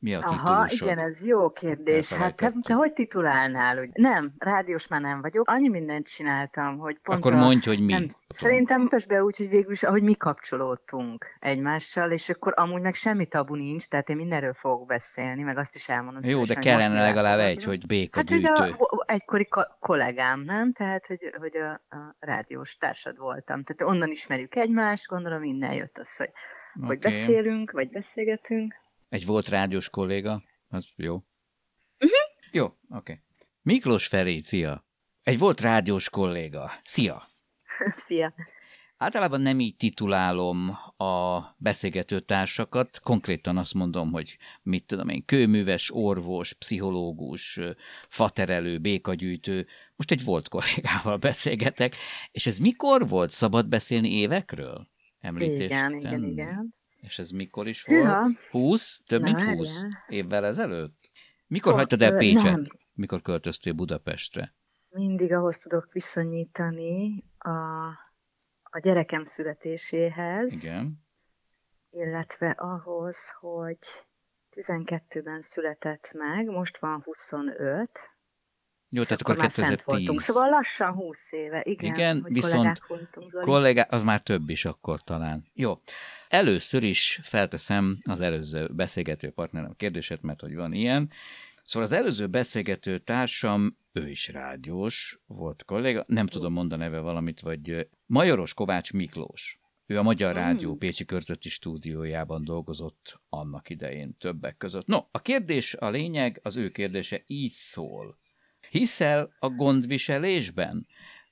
Mi a Aha, titulusod? igen, ez jó kérdés. Hát te, te hogy titulálnál? Úgy? Nem, rádiós már nem vagyok. Annyi mindent csináltam, hogy pont Akkor a... mondj, hogy mi. Nem, szerintem közben be úgy, hogy végül is, ahogy mi kapcsolódtunk egymással, és akkor amúgy meg semmi tabu nincs, tehát én mindenről fogok beszélni, meg azt is elmondom. Jó, de kellene legalább egy, hogy béka Hát, hogy a, egykori ko- kollégám, nem? Tehát, hogy, hogy a, a rádiós társad voltam. Tehát onnan ismerjük egymást, gondolom innen jött az, hogy, okay. hogy beszélünk, vagy beszélgetünk. Egy volt rádiós kolléga, az jó. Mhm. Jó, oké. Okay. Miklós Ferécia. Egy volt rádiós kolléga. Szia! Szia! Általában nem így titulálom a beszélgető társakat, konkrétan azt mondom, hogy mit tudom én, kőműves, orvos, pszichológus, faterelő, békagyűjtő. Most egy volt kollégával beszélgetek, és ez mikor volt? Szabad beszélni évekről? Említést Igen, igen, tenni? igen. És ez mikor is Hűha. volt? 20? Több Na, mint várjál. 20 évvel ezelőtt? Mikor Ho- hagytad el Pécset? nem. Mikor költöztél Budapestre? Mindig ahhoz tudok viszonyítani a, a gyerekem születéséhez, Igen. illetve ahhoz, hogy 12-ben született meg, most van 25, Jó, tehát akkor akkor már fent 2010. voltunk. Szóval lassan 20 éve, igen, Igen, hogy viszont kollégák voltunk, Zoli. Kollégá, az már több is akkor talán. Jó. Először is felteszem az előző beszélgető partnerem kérdését, mert hogy van ilyen. Szóval az előző beszélgető társam, ő is rádiós volt kolléga, nem tudom mondani neve valamit, vagy Majoros Kovács Miklós. Ő a Magyar. Rádió Pécsi Körzeti stúdiójában dolgozott annak idején többek között. No, a kérdés, a lényeg, az ő kérdése így szól. Hiszel a gondviselésben?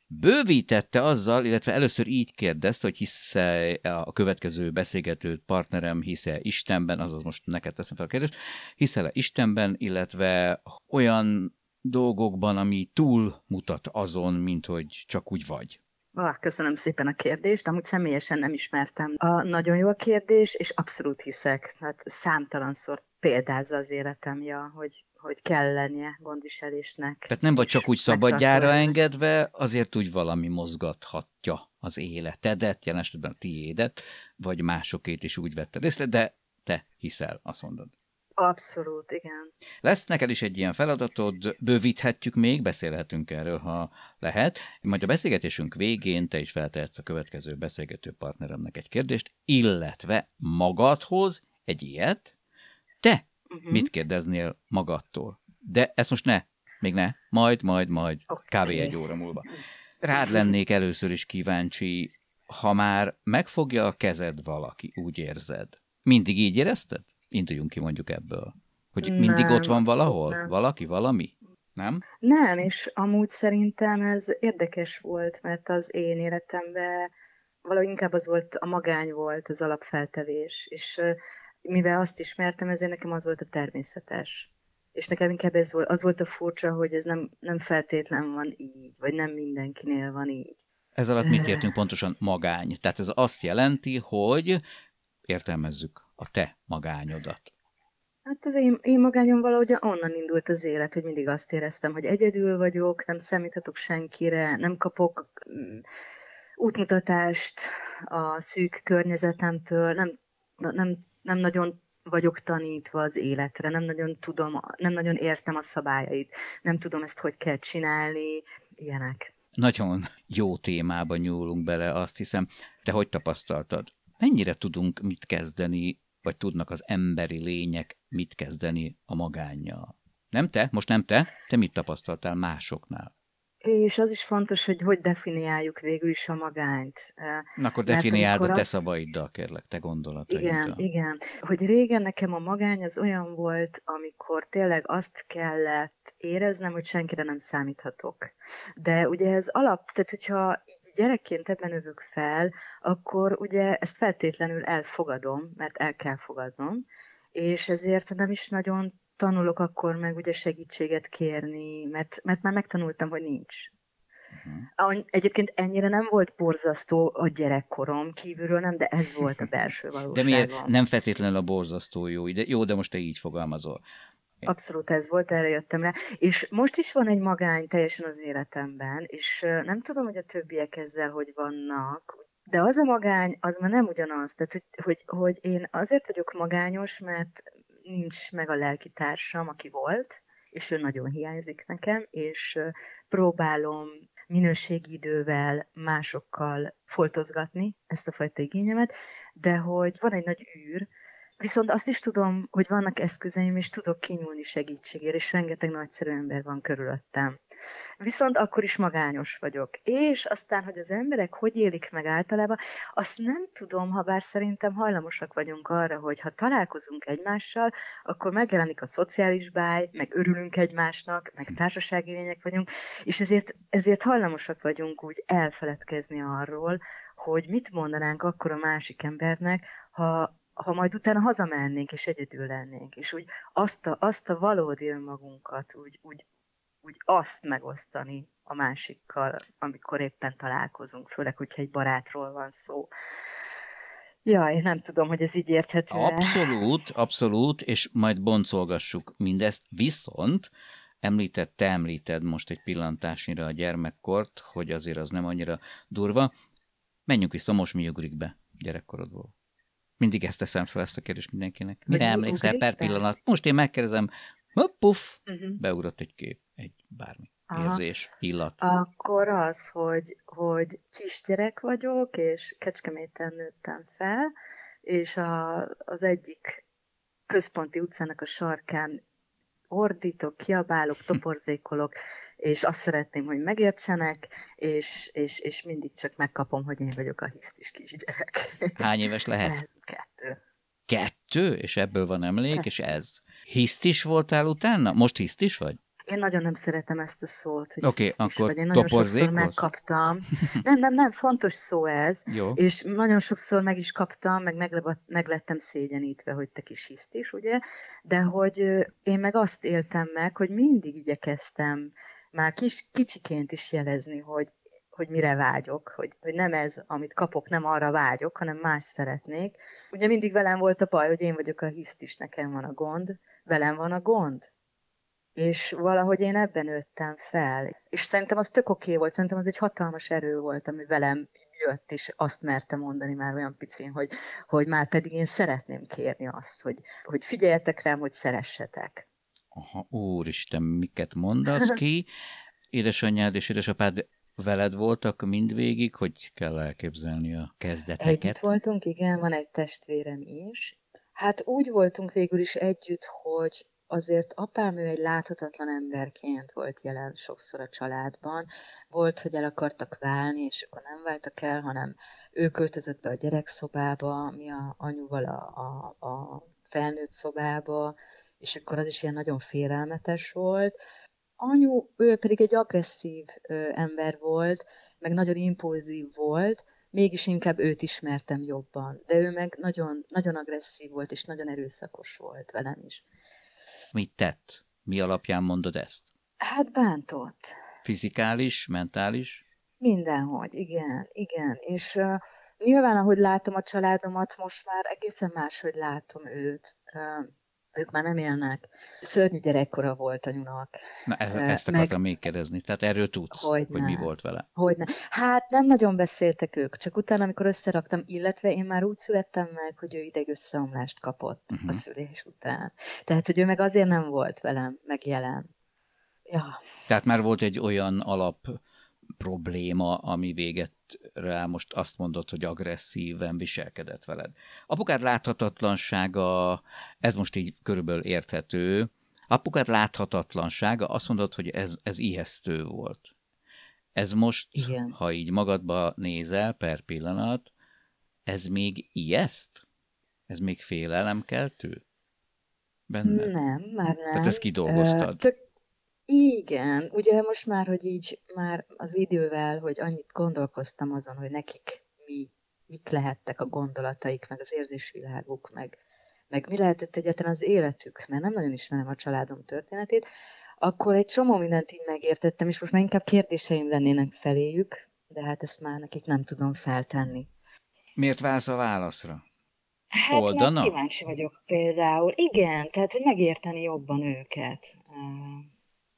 Bővítette azzal, illetve először így kérdezte, hogy hisze a következő beszélgető partnerem hisze Istenben, azaz most neked teszem fel a kérdést, hiszel-e Istenben, illetve olyan dolgokban, ami túl mutat azon, mint hogy csak úgy vagy. Ah, köszönöm szépen a kérdést, amúgy személyesen nem ismertem. A, nagyon jó a kérdés, és abszolút hiszek. Hát számtalanszor példázza az életem, ja, hogy, hogy kell lennie gondviselésnek. Tehát nem vagy csak úgy szabadjára engedve, azért úgy valami mozgathatja az életedet, jelen esetben a tiédet, vagy másokét is úgy vetted észre, de te hiszel, azt mondod. Abszolút, igen. Lesz neked is egy ilyen feladatod, bővíthetjük még, beszélhetünk erről, ha lehet. Majd a beszélgetésünk végén te is feltehetsz a következő beszélgető partneremnek egy kérdést, illetve magadhoz egy ilyet. Te Uh-huh. mit kérdeznél magadtól? De ezt most ne, még ne, majd, majd, majd, Oké. kb. egy óra múlva. Rád lennék először is kíváncsi, ha már megfogja a kezed valaki, úgy érzed. Mindig így érezted? Induljunk ki mondjuk ebből. Hogy mindig Nem, ott van valahol? nem. Valaki, valami? Nem? Nem, és amúgy szerintem ez érdekes volt, mert az én életemben valahogy inkább az volt, a magány volt az alapfeltevés, és mivel azt ismertem, ezért nekem az volt a természetes. És nekem inkább ez volt, az volt a furcsa, hogy ez nem, nem feltétlen van így, vagy nem mindenkinél van így. Ez alatt mit értünk pontosan magány? Tehát ez azt jelenti, hogy értelmezzük a te magányodat. Hát az én, én magányom valahogy onnan indult az élet, hogy mindig azt éreztem, hogy egyedül vagyok, nem számíthatok senkire, nem kapok mm, útmutatást a szűk környezetemtől, nem, nem, nem nagyon vagyok tanítva az életre, nem nagyon tudom, nem nagyon értem a szabályait, nem tudom ezt hogy kell csinálni, ilyenek. Nagyon jó témába nyúlunk bele, azt hiszem. Te hogy tapasztaltad? Mennyire tudunk mit kezdeni, vagy tudnak az emberi lények mit kezdeni a magánnyal? Nem te? Most nem te? Te mit tapasztaltál másoknál? És az is fontos, hogy hogy definiáljuk végül is a magányt. Na akkor definiáld a te azt- szavaiddal, kérlek, te gondolataiddal. Igen, igen. Hogy régen nekem a magány az olyan volt, amikor tényleg azt kellett éreznem, hogy senkire nem számíthatok. De ugye ez alap, tehát hogyha így gyerekként ebben növök fel, akkor ugye ezt feltétlenül elfogadom, mert el kell fogadnom, és ezért nem is nagyon tanulok, akkor meg ugye segítséget kérni, mert, mert már megtanultam, hogy nincs. Uh-huh. Egyébként ennyire nem volt borzasztó a gyerekkorom, kívülről nem, de ez volt a belső valóságom. De miért nem feltétlenül a borzasztó jó? De, jó, de most te így fogalmazol. Abszolút ez volt, erre jöttem rá. És most is van egy magány teljesen az életemben, és nem tudom, hogy a többiek ezzel hogy vannak, de az a magány, az már nem ugyanaz. Tehát, hogy, hogy, hogy én azért vagyok magányos, mert nincs meg a lelkitársam, aki volt, és ő nagyon hiányzik nekem, és próbálom minőségi idővel másokkal foltozgatni ezt a fajta igényemet, de hogy van egy nagy űr, Viszont azt is tudom, hogy vannak eszközeim, és tudok kinyúlni segítségért, és rengeteg nagyszerű ember van körülöttem. Viszont akkor is magányos vagyok. És aztán, hogy az emberek hogy élik meg általában, azt nem tudom, ha bár szerintem hajlamosak vagyunk arra, hogy ha találkozunk egymással, akkor megjelenik a szociális báj, meg örülünk egymásnak, meg társasági lények vagyunk, és ezért, ezért hajlamosak vagyunk úgy elfeledkezni arról, hogy mit mondanánk akkor a másik embernek, ha ha majd utána hazamennénk, és egyedül lennénk, és úgy azt a, azt a valódi önmagunkat, úgy, úgy, úgy azt megosztani a másikkal, amikor éppen találkozunk, főleg, hogyha egy barátról van szó. Jaj, nem tudom, hogy ez így érthető Abszolút, abszolút, és majd boncolgassuk mindezt, viszont említett, te említed most egy pillantásnyira a gyermekkort, hogy azért az nem annyira durva. Menjünk vissza, most mi ugrik be gyerekkorodból. Mindig ezt teszem fel ezt a kérdést mindenkinek. Mire mi emlékszel per pillanat? Most én megkérdezem, puff, uh-huh. beugrott egy kép, egy bármi. Aha. érzés, illat. Akkor az, hogy, hogy kisgyerek vagyok, és Kecskeméten nőttem fel, és a, az egyik központi utcának a sarkán ordítok, kiabálok, toporzékolok, és azt szeretném, hogy megértsenek, és, és, és mindig csak megkapom, hogy én vagyok a hisztis kisgyerek. Hány éves lehet? Kettő. Kettő? És ebből van emlék, Kettő. és ez. Hisztis voltál utána? Most hisztis vagy? Én nagyon nem szeretem ezt a szót, hogy okay, akkor vagy. Én nagyon sokszor megkaptam. Nem, nem, nem, fontos szó ez. Jó. És nagyon sokszor meg is kaptam, meg meg, meg lettem szégyenítve, hogy te kis hisztis, ugye? De hogy én meg azt éltem meg, hogy mindig igyekeztem már kis, kicsiként is jelezni, hogy hogy mire vágyok, hogy, hogy nem ez, amit kapok, nem arra vágyok, hanem más szeretnék. Ugye mindig velem volt a baj, hogy én vagyok a hisztis, nekem van a gond, velem van a gond. És valahogy én ebben nőttem fel. És szerintem az tök oké volt, szerintem az egy hatalmas erő volt, ami velem jött, és azt merte mondani már olyan picin, hogy, hogy már pedig én szeretném kérni azt, hogy, hogy figyeljetek rám, hogy szeressetek. Aha, úristen, miket mondasz ki? Édesanyád és édesapád veled voltak mindvégig, hogy kell elképzelni a kezdeteket? Együtt voltunk, igen, van egy testvérem is. Hát úgy voltunk végül is együtt, hogy azért apám ő egy láthatatlan emberként volt jelen sokszor a családban. Volt, hogy el akartak válni, és akkor nem váltak el, hanem ő költözött be a gyerekszobába, mi a anyuval a, a, a felnőtt szobába, és akkor az is ilyen nagyon félelmetes volt. Anyu, ő pedig egy agresszív ö, ember volt, meg nagyon impulzív volt, mégis inkább őt ismertem jobban. De ő meg nagyon, nagyon agresszív volt, és nagyon erőszakos volt velem is. Mit tett? Mi alapján mondod ezt? Hát bántott. Fizikális, mentális? Mindenhogy, igen, igen. És uh, nyilván, ahogy látom a családomat, most már egészen máshogy látom őt. Uh, ők már nem élnek. Szörnyű gyerekkora volt anyunak. Na, ez, ezt akartam Meg... még kérdezni. Tehát erről tudsz, hogy, hogy mi volt vele? Hogyne. Hát nem nagyon beszéltek ők, csak utána, amikor összeraktam, illetve én már úgy születtem meg, hogy ő idegösszeomlást kapott uh-huh. a mhm. szülés után. Tehát, hogy ő meg azért nem volt velem, meg jelen. Ja. Tehát már volt egy olyan alap probléma, ami véget rá most azt mondod, hogy agresszíven viselkedett veled. Apukád láthatatlansága, ez most így körülbelül érthető, apukád láthatatlansága, azt mondod, hogy ez, ez ijesztő volt. Ez most, Igen. ha így magadba nézel per pillanat, ez még ijeszt? Ez még félelemkeltő? Benne? Nem, már nem. Tehát ezt kidolgoztad? Tök igen, ugye most már, hogy így már az idővel, hogy annyit gondolkoztam azon, hogy nekik mi, mik lehettek a gondolataik, meg az érzésviláguk, meg, meg mi lehetett egyáltalán az életük, mert nem nagyon ismerem a családom történetét, akkor egy csomó mindent így megértettem, és most már inkább kérdéseim lennének feléjük, de hát ezt már nekik nem tudom feltenni. Miért válsz a válaszra? Hát Oldana? mert kíváncsi vagyok például. Igen, tehát hogy megérteni jobban őket.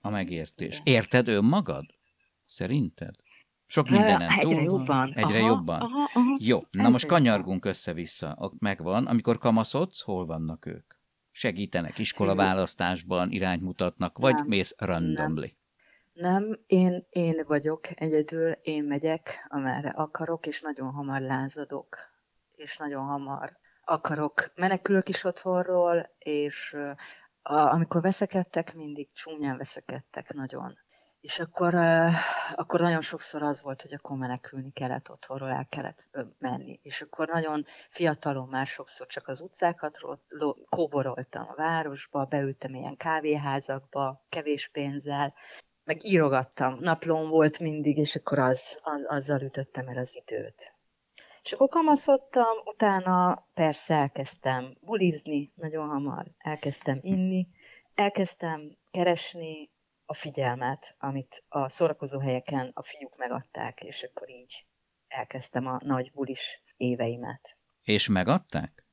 A megértés. Érted önmagad? Szerinted? Sok mindenen Egyre túl jobban. Egyre aha, jobban. Aha, aha. Jó, na most kanyargunk össze-vissza. Ott megvan. Amikor kamaszodsz, hol vannak ők? Segítenek iskolaválasztásban, irányt mutatnak, vagy Nem, mész randomly? Nem, én, én vagyok egyedül, én megyek, amerre akarok, és nagyon hamar lázadok, és nagyon hamar akarok, menekülök is otthonról, és a, amikor veszekedtek, mindig csúnyán veszekedtek nagyon. És akkor, akkor nagyon sokszor az volt, hogy akkor menekülni kellett otthonról, el kellett menni. És akkor nagyon fiatalon már sokszor csak az utcákat kóboroltam a városba, beültem ilyen kávéházakba, kevés pénzzel, meg írogattam. Naplón volt mindig, és akkor az, az, azzal ütöttem el az időt. És akkor kamaszodtam, utána persze elkezdtem bulizni nagyon hamar, elkezdtem inni, elkezdtem keresni a figyelmet, amit a szórakozó helyeken a fiúk megadták, és akkor így elkezdtem a nagy bulis éveimet. És megadták?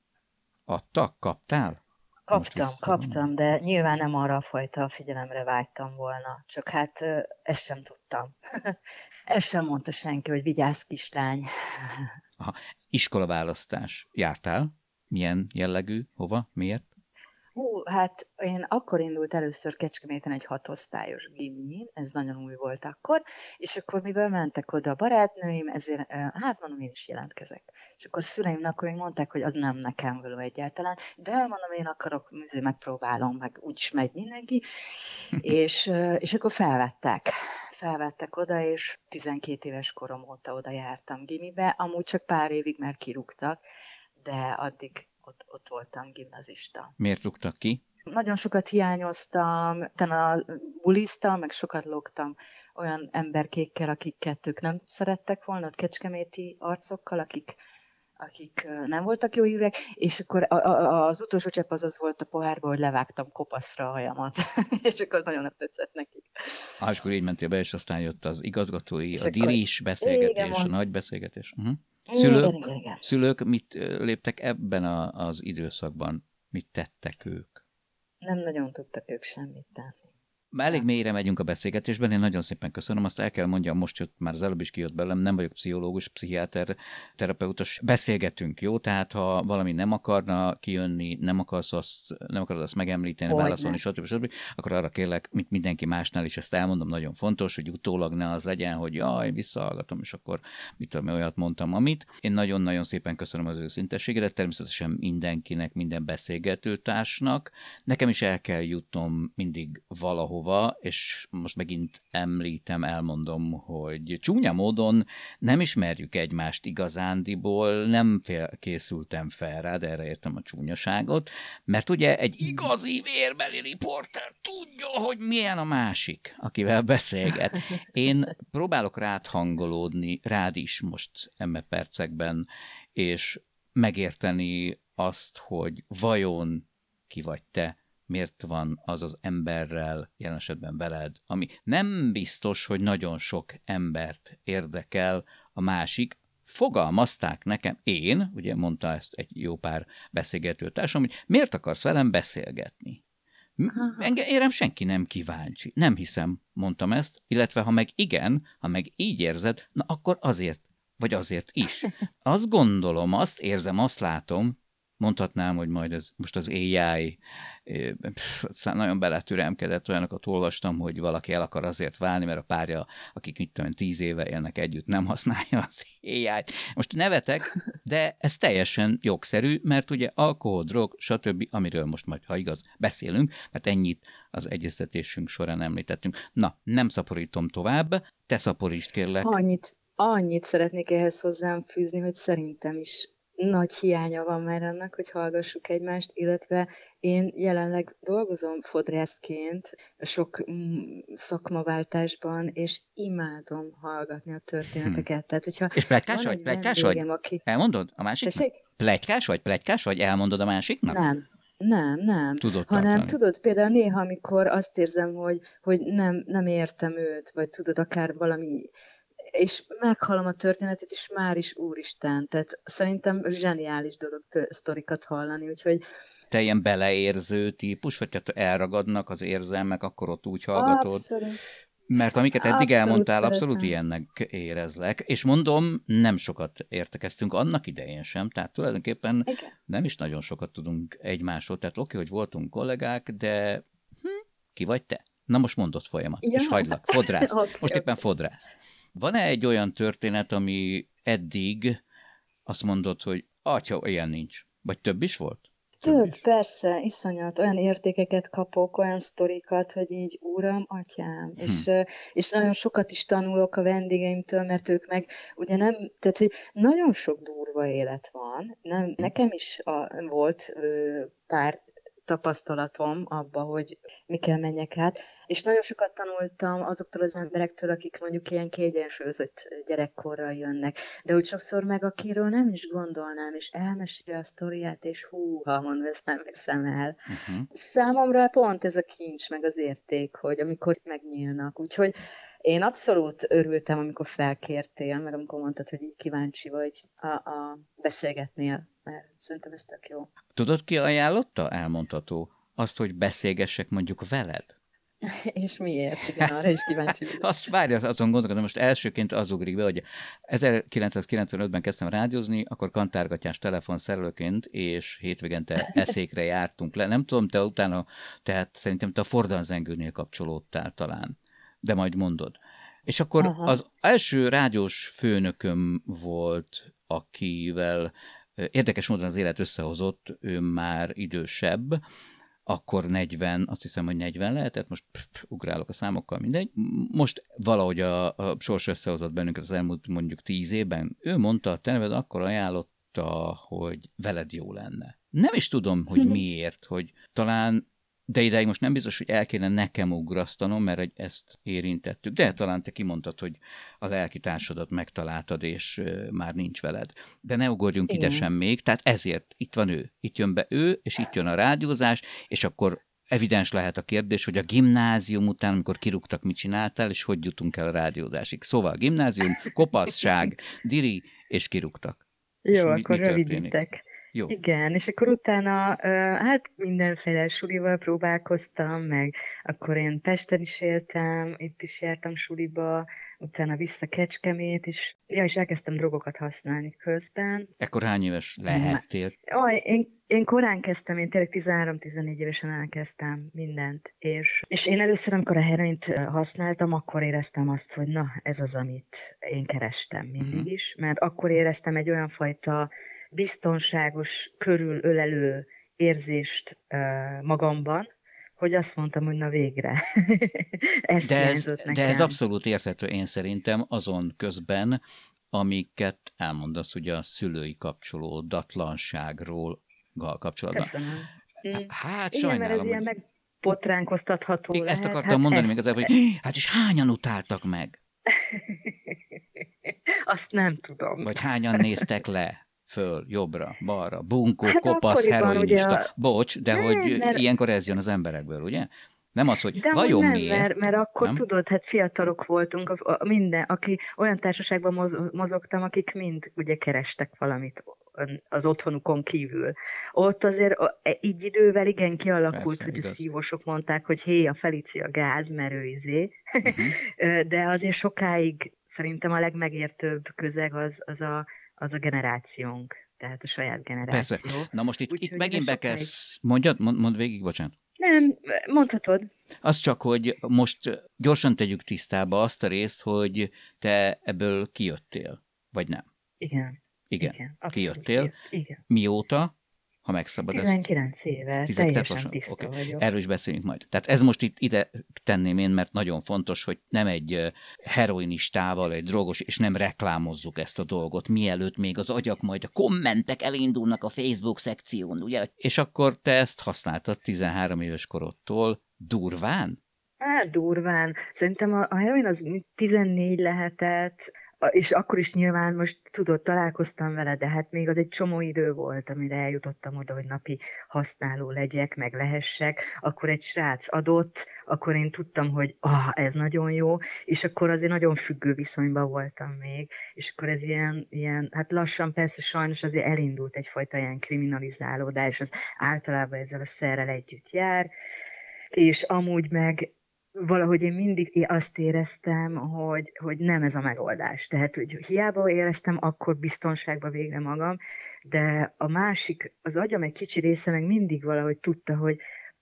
Adtak? Kaptál? Kaptam, kaptam, de nyilván nem arra a fajta figyelemre vágytam volna. Csak hát ezt sem tudtam. ezt sem mondta senki, hogy vigyázz kislány. Iskolaválasztás. Jártál? Milyen jellegű? Hova? Miért? Hú, hát én akkor indult először Kecskeméten egy hatosztályos gimi, ez nagyon új volt akkor, és akkor mivel mentek oda a barátnőim, ezért, hát mondom, én is jelentkezek. És akkor a szüleim akkor még mondták, hogy az nem nekem való egyáltalán, de mondom, én akarok, megpróbálom, meg úgyis megy mindenki, és, és akkor felvettek. Felvettek oda, és 12 éves korom óta oda jártam gimibe, amúgy csak pár évig már kirúgtak, de addig ott, ott voltam gimnazista. Miért rúgtak ki? Nagyon sokat hiányoztam, utána buliztam, meg sokat lógtam olyan emberkékkel, akik kettők nem szerettek volna, ott kecskeméti arcokkal, akik, akik nem voltak jó hírek, és akkor a, a, az utolsó csepp az az volt a pohárba, hogy levágtam kopaszra a hajamat, és akkor nagyon nem tetszett nekik. Ah, és akkor így mentél be, és aztán jött az igazgatói, És a diris beszélgetés, Igen, a nagy beszélgetés. Uh-huh. Szülők? Igen, igen, igen. Szülők mit léptek ebben a, az időszakban? Mit tettek ők? Nem nagyon tudtak ők semmit tenni. Már elég mélyre megyünk a beszélgetésben, én nagyon szépen köszönöm, azt el kell mondjam, most jött, már az előbb is kijött belem, nem vagyok pszichológus, pszichiáter, terapeutos, beszélgetünk, jó? Tehát ha valami nem akarna kijönni, nem akarsz azt, nem akarod azt megemlíteni, Hogyne. válaszolni, stb. stb., akkor arra kérlek, mint mindenki másnál is ezt elmondom, nagyon fontos, hogy utólag ne az legyen, hogy jaj, visszahallgatom, és akkor mit tudom, olyat mondtam, amit. Én nagyon-nagyon szépen köszönöm az őszintességedet, természetesen mindenkinek, minden beszélgetőtársnak. Nekem is el kell jutnom mindig valahova, és most megint említem, elmondom, hogy csúnya módon nem ismerjük egymást igazándiból, nem fél, készültem fel rá, de erre értem a csúnyaságot, mert ugye egy igazi vérbeli riporter tudja, hogy milyen a másik, akivel beszélget. Én próbálok rád hangolódni, rád is most emme percekben, és megérteni azt, hogy vajon ki vagy te, miért van az az emberrel, jelen esetben veled, ami nem biztos, hogy nagyon sok embert érdekel a másik, fogalmazták nekem, én, ugye mondta ezt egy jó pár beszélgető társam, hogy miért akarsz velem beszélgetni? Engem, érem senki nem kíváncsi. Nem hiszem, mondtam ezt, illetve ha meg igen, ha meg így érzed, na akkor azért, vagy azért is. Azt gondolom, azt érzem, azt látom, mondhatnám, hogy majd ez most az AI pff, aztán nagyon beletüremkedett, olyanokat olvastam, hogy valaki el akar azért válni, mert a párja, akik mit tudom, tíz éve élnek együtt, nem használja az AI-t. Most nevetek, de ez teljesen jogszerű, mert ugye alkohol, drog, stb., amiről most majd, ha igaz, beszélünk, mert ennyit az egyeztetésünk során említettünk. Na, nem szaporítom tovább, te szaporítsd kérlek. Annyit, annyit szeretnék ehhez hozzám fűzni, hogy szerintem is nagy hiánya van már annak, hogy hallgassuk egymást, illetve én jelenleg dolgozom fodrászként sok mm, szakmaváltásban, és imádom hallgatni a történeteket. Hm. Tehát, hogyha És plegykás vagy? egy Plegykás vagy? aki... Elmondod a másiknak? Plegykás vagy? Plegykás vagy? Elmondod a másiknak? Nem, nem, nem. Tudod Hanem tartani. tudod, például néha, amikor azt érzem, hogy, hogy nem, nem értem őt, vagy tudod, akár valami, és meghallom a történetet, és már is úristen. Tehát szerintem zseniális dolog sztorikat hallani, úgyhogy Te ilyen beleérző típus, vagy tehát elragadnak az érzelmek, akkor ott úgy hallgatod? abszolút. Mert amiket eddig Abszolút elmondtál, abszolút szeretem. ilyennek érezlek. És mondom, nem sokat értekeztünk annak idején sem, tehát tulajdonképpen Igen. nem is nagyon sokat tudunk egymásról. Tehát oké, hogy voltunk kollégák, de hm, ki vagy te? Na most mondod folyamat, Ja. és hagylak, fodrász. Oké, most éppen fodrász. Van-e egy olyan történet, ami eddig azt mondod, hogy atya, ilyen nincs? Vagy több is volt? Több, is. persze, iszonyat. Olyan értékeket kapok, olyan sztorikat, hogy így, úram, atyám. Hm. És, és nagyon sokat is tanulok a vendégeimtől, mert ők meg ugye nem, tehát hogy nagyon sok durva élet van. Nem, nekem is a, volt ö, pár tapasztalatom abba, hogy mikkel menjek át, és nagyon sokat tanultam azoktól az emberektől, akik mondjuk ilyen kiegyensúlyozott gyerekkorral jönnek, de úgy sokszor meg akiről nem is gondolnám, és elmeséli a sztoriát, és hú, ha mondom, ezt nem veszem el. Uh-huh. Számomra pont ez a kincs, meg az érték, hogy amikor megnyílnak. Úgyhogy én abszolút örültem, amikor felkértél, meg amikor mondtad, hogy így kíváncsi vagy a, a beszélgetnél, mert szerintem ez tök jó. Tudod, ki ajánlotta? Elmondható. Azt, hogy beszélgessek mondjuk veled. És miért? Igen, arra is kíváncsi vagyok. Azt várja, azon gondolkodom, most elsőként az ugrik be, hogy 1995-ben kezdtem rádiózni, akkor kantárgatyás telefonszerelőként, és hétvégente eszékre jártunk le. Nem tudom, te utána, tehát szerintem te a fordanzengőnél kapcsolódtál talán, de majd mondod. És akkor Aha. az első rádiós főnököm volt, akivel érdekes módon az élet összehozott, ő már idősebb, akkor 40, azt hiszem, hogy 40 lehetett, most pff, ugrálok a számokkal, mindegy. Most valahogy a, a sors összehozott bennünket az elmúlt mondjuk 10 évben. Ő mondta, a te neved akkor ajánlotta, hogy veled jó lenne. Nem is tudom, hogy miért, hogy talán de ideig most nem biztos, hogy el kéne nekem ugrasztanom, mert egy- ezt érintettük. De talán te kimondtad, hogy a lelki társadat megtaláltad, és már nincs veled. De ne ugorjunk ide Igen. sem még, tehát ezért itt van ő. Itt jön be ő, és itt jön a rádiózás, és akkor evidens lehet a kérdés, hogy a gimnázium után, amikor kirúgtak, mit csináltál, és hogy jutunk el a rádiózásig. Szóval a gimnázium, kopaszság, diri, és kirúgtak. És Jó, mi- akkor mi történik? rövidítek. Jó. Igen, és akkor utána, hát mindenféle sulival próbálkoztam, meg akkor én Pesten is éltem, itt is jártam suliba, utána vissza Kecskemét, és, ja, és elkezdtem drogokat használni közben. Ekkor hány éves lehettél? Aj, én, én korán kezdtem, én tényleg 13-14 évesen elkezdtem mindent, és, és én először, amikor a heroint ö, használtam, akkor éreztem azt, hogy na, ez az, amit én kerestem mindig Mhm. is, mert akkor éreztem egy olyan fajta biztonságos, körülölelő érzést magamban, hogy azt mondtam, hogy na végre. ez De ez, nekem. de ez abszolút érthető én szerintem azon közben, amiket elmondasz ugye a szülői kapcsolódatlanságról kapcsolatban. Köszönöm. Mm. Hát Igen, mert ez sajnálom, ilyen hogy... megbotránkoztatható Én lehet. ezt akartam hát mondani ezt- még az hogy hát és hányan utáltak meg? Azt nem tudom. Vagy hányan néztek le? Föl, jobbra, balra, bunkó, Hát kopasz, heroinista. a- Bocs, de Nem, hogy mert- ilyenkor ez jön az emberekből, ugye? Nem az, hogy De vajon nem, miért? Mert, mert akkor nem? tudod, hát fiatalok voltunk, a, a, minden, aki olyan társaságban moz, mozogtam, akik mind ugye kerestek valamit az otthonukon kívül. Ott azért e- így idővel igen kialakult, Persze, hogy igaz. a szívósok mondták, hogy hé, a Felicia gáz, mert ő izé. Ö, De azért sokáig szerintem a legmegértőbb közeg az, az, a, az a generációnk. Tehát a saját generáció. Persze. Na most itt, Úgyhogy itt megint be kell... sz- Mondjad, mond, mond végig, bocsánat. Nem, mondhatod. Az csak, hogy most gyorsan tegyük tisztába azt a részt, hogy te ebből kijöttél, vagy nem. Igen. Igen. Igen, Kijöttél. kijött, Igen. Mióta? Ha megszabad. ez- 19 éve, 19 teljesen lassan? tiszta Oké. vagyok. Erről is beszéljünk majd. Tehát ez most itt ide tenném én, mert nagyon fontos, hogy nem egy heroinistával, egy drogos, és nem reklámozzuk ezt a dolgot, mielőtt még az agyak majd a kommentek elindulnak a Facebook szekción, ugye? És akkor te ezt használtad 13 éves korodtól durván? Hát durván. Szerintem a, a heroin az 14 lehetett, és akkor is nyilván most tudod, találkoztam vele, de hát még az egy csomó idő volt, amire eljutottam oda, hogy napi használó legyek, meg lehessek. Akkor egy srác adott, akkor én tudtam, hogy ah, ez nagyon jó, és akkor azért nagyon függő viszonyban voltam még, és akkor ez ilyen, ilyen hát lassan persze sajnos azért elindult egyfajta ilyen kriminalizálódás, az általában ezzel a szerrel együtt jár, és amúgy meg valahogy én mindig azt éreztem, hogy, hogy nem ez a megoldás. Tehát, hogy hiába éreztem akkor biztonságba végre magam, de a másik, az agyam egy kicsi része meg mindig valahogy tudta, hogy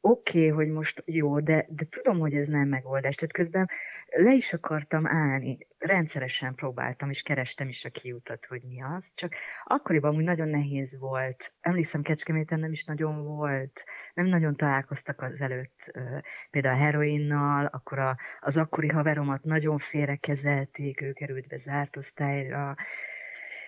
oké, okay, hogy most jó, de, de tudom, hogy ez nem megoldás. Tehát közben le is akartam állni, rendszeresen próbáltam, és kerestem is a kiutat, hogy mi az, csak akkoriban úgy nagyon nehéz volt. Emlékszem, Kecskeméten nem is nagyon volt, nem nagyon találkoztak az előtt például a heroinnal, akkor a, az akkori haveromat nagyon félrekezelték, ő került be zárt osztályra,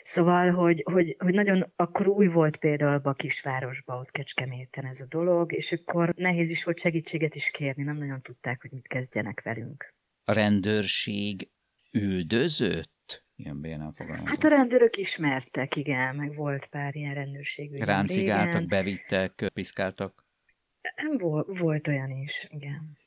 Szóval, hogy, hogy, hogy nagyon akkor új volt például a kisvárosban, ott Kecskeméten ez a dolog, és akkor nehéz is volt segítséget is kérni, nem nagyon tudták, hogy mit kezdjenek velünk. A rendőrség üldözött? Ilyen bénán fogalmazom. Hát a rendőrök ismertek, igen, meg volt pár ilyen rendőrség. Ráncigáltak, régen. bevittek, piszkáltak. Volt, volt olyan is, igen.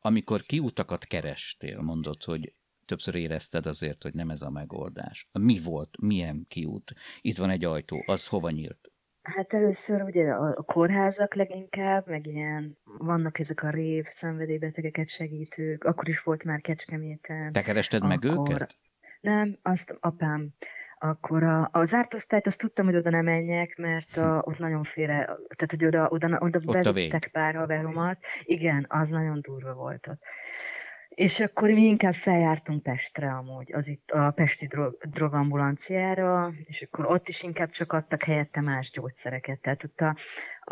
Amikor kiutakat kerestél, mondod, hogy többször érezted azért, hogy nem ez a megoldás. Mi volt? Milyen kiút? Itt van egy ajtó, az hova nyílt? Hát először ugye a, kórházak leginkább, meg ilyen, vannak ezek a rév szenvedélybetegeket segítők, akkor is volt már Kecskeméten. Te kerested meg Akkor- őket? Nem, azt apám. Akkor a, a zárt osztályt azt tudtam, hogy oda nem menjek, mert a, ott nagyon félre, tehát hogy oda, oda, oda Hm. a vég. bevittek pár haveromat. Igen, az nagyon durva volt ott. És akkor mi inkább feljártunk Pestre amúgy, az itt a Pesti drog, drogambulanciára, és akkor ott is inkább csak adtak helyette más gyógyszereket. Tehát ott a,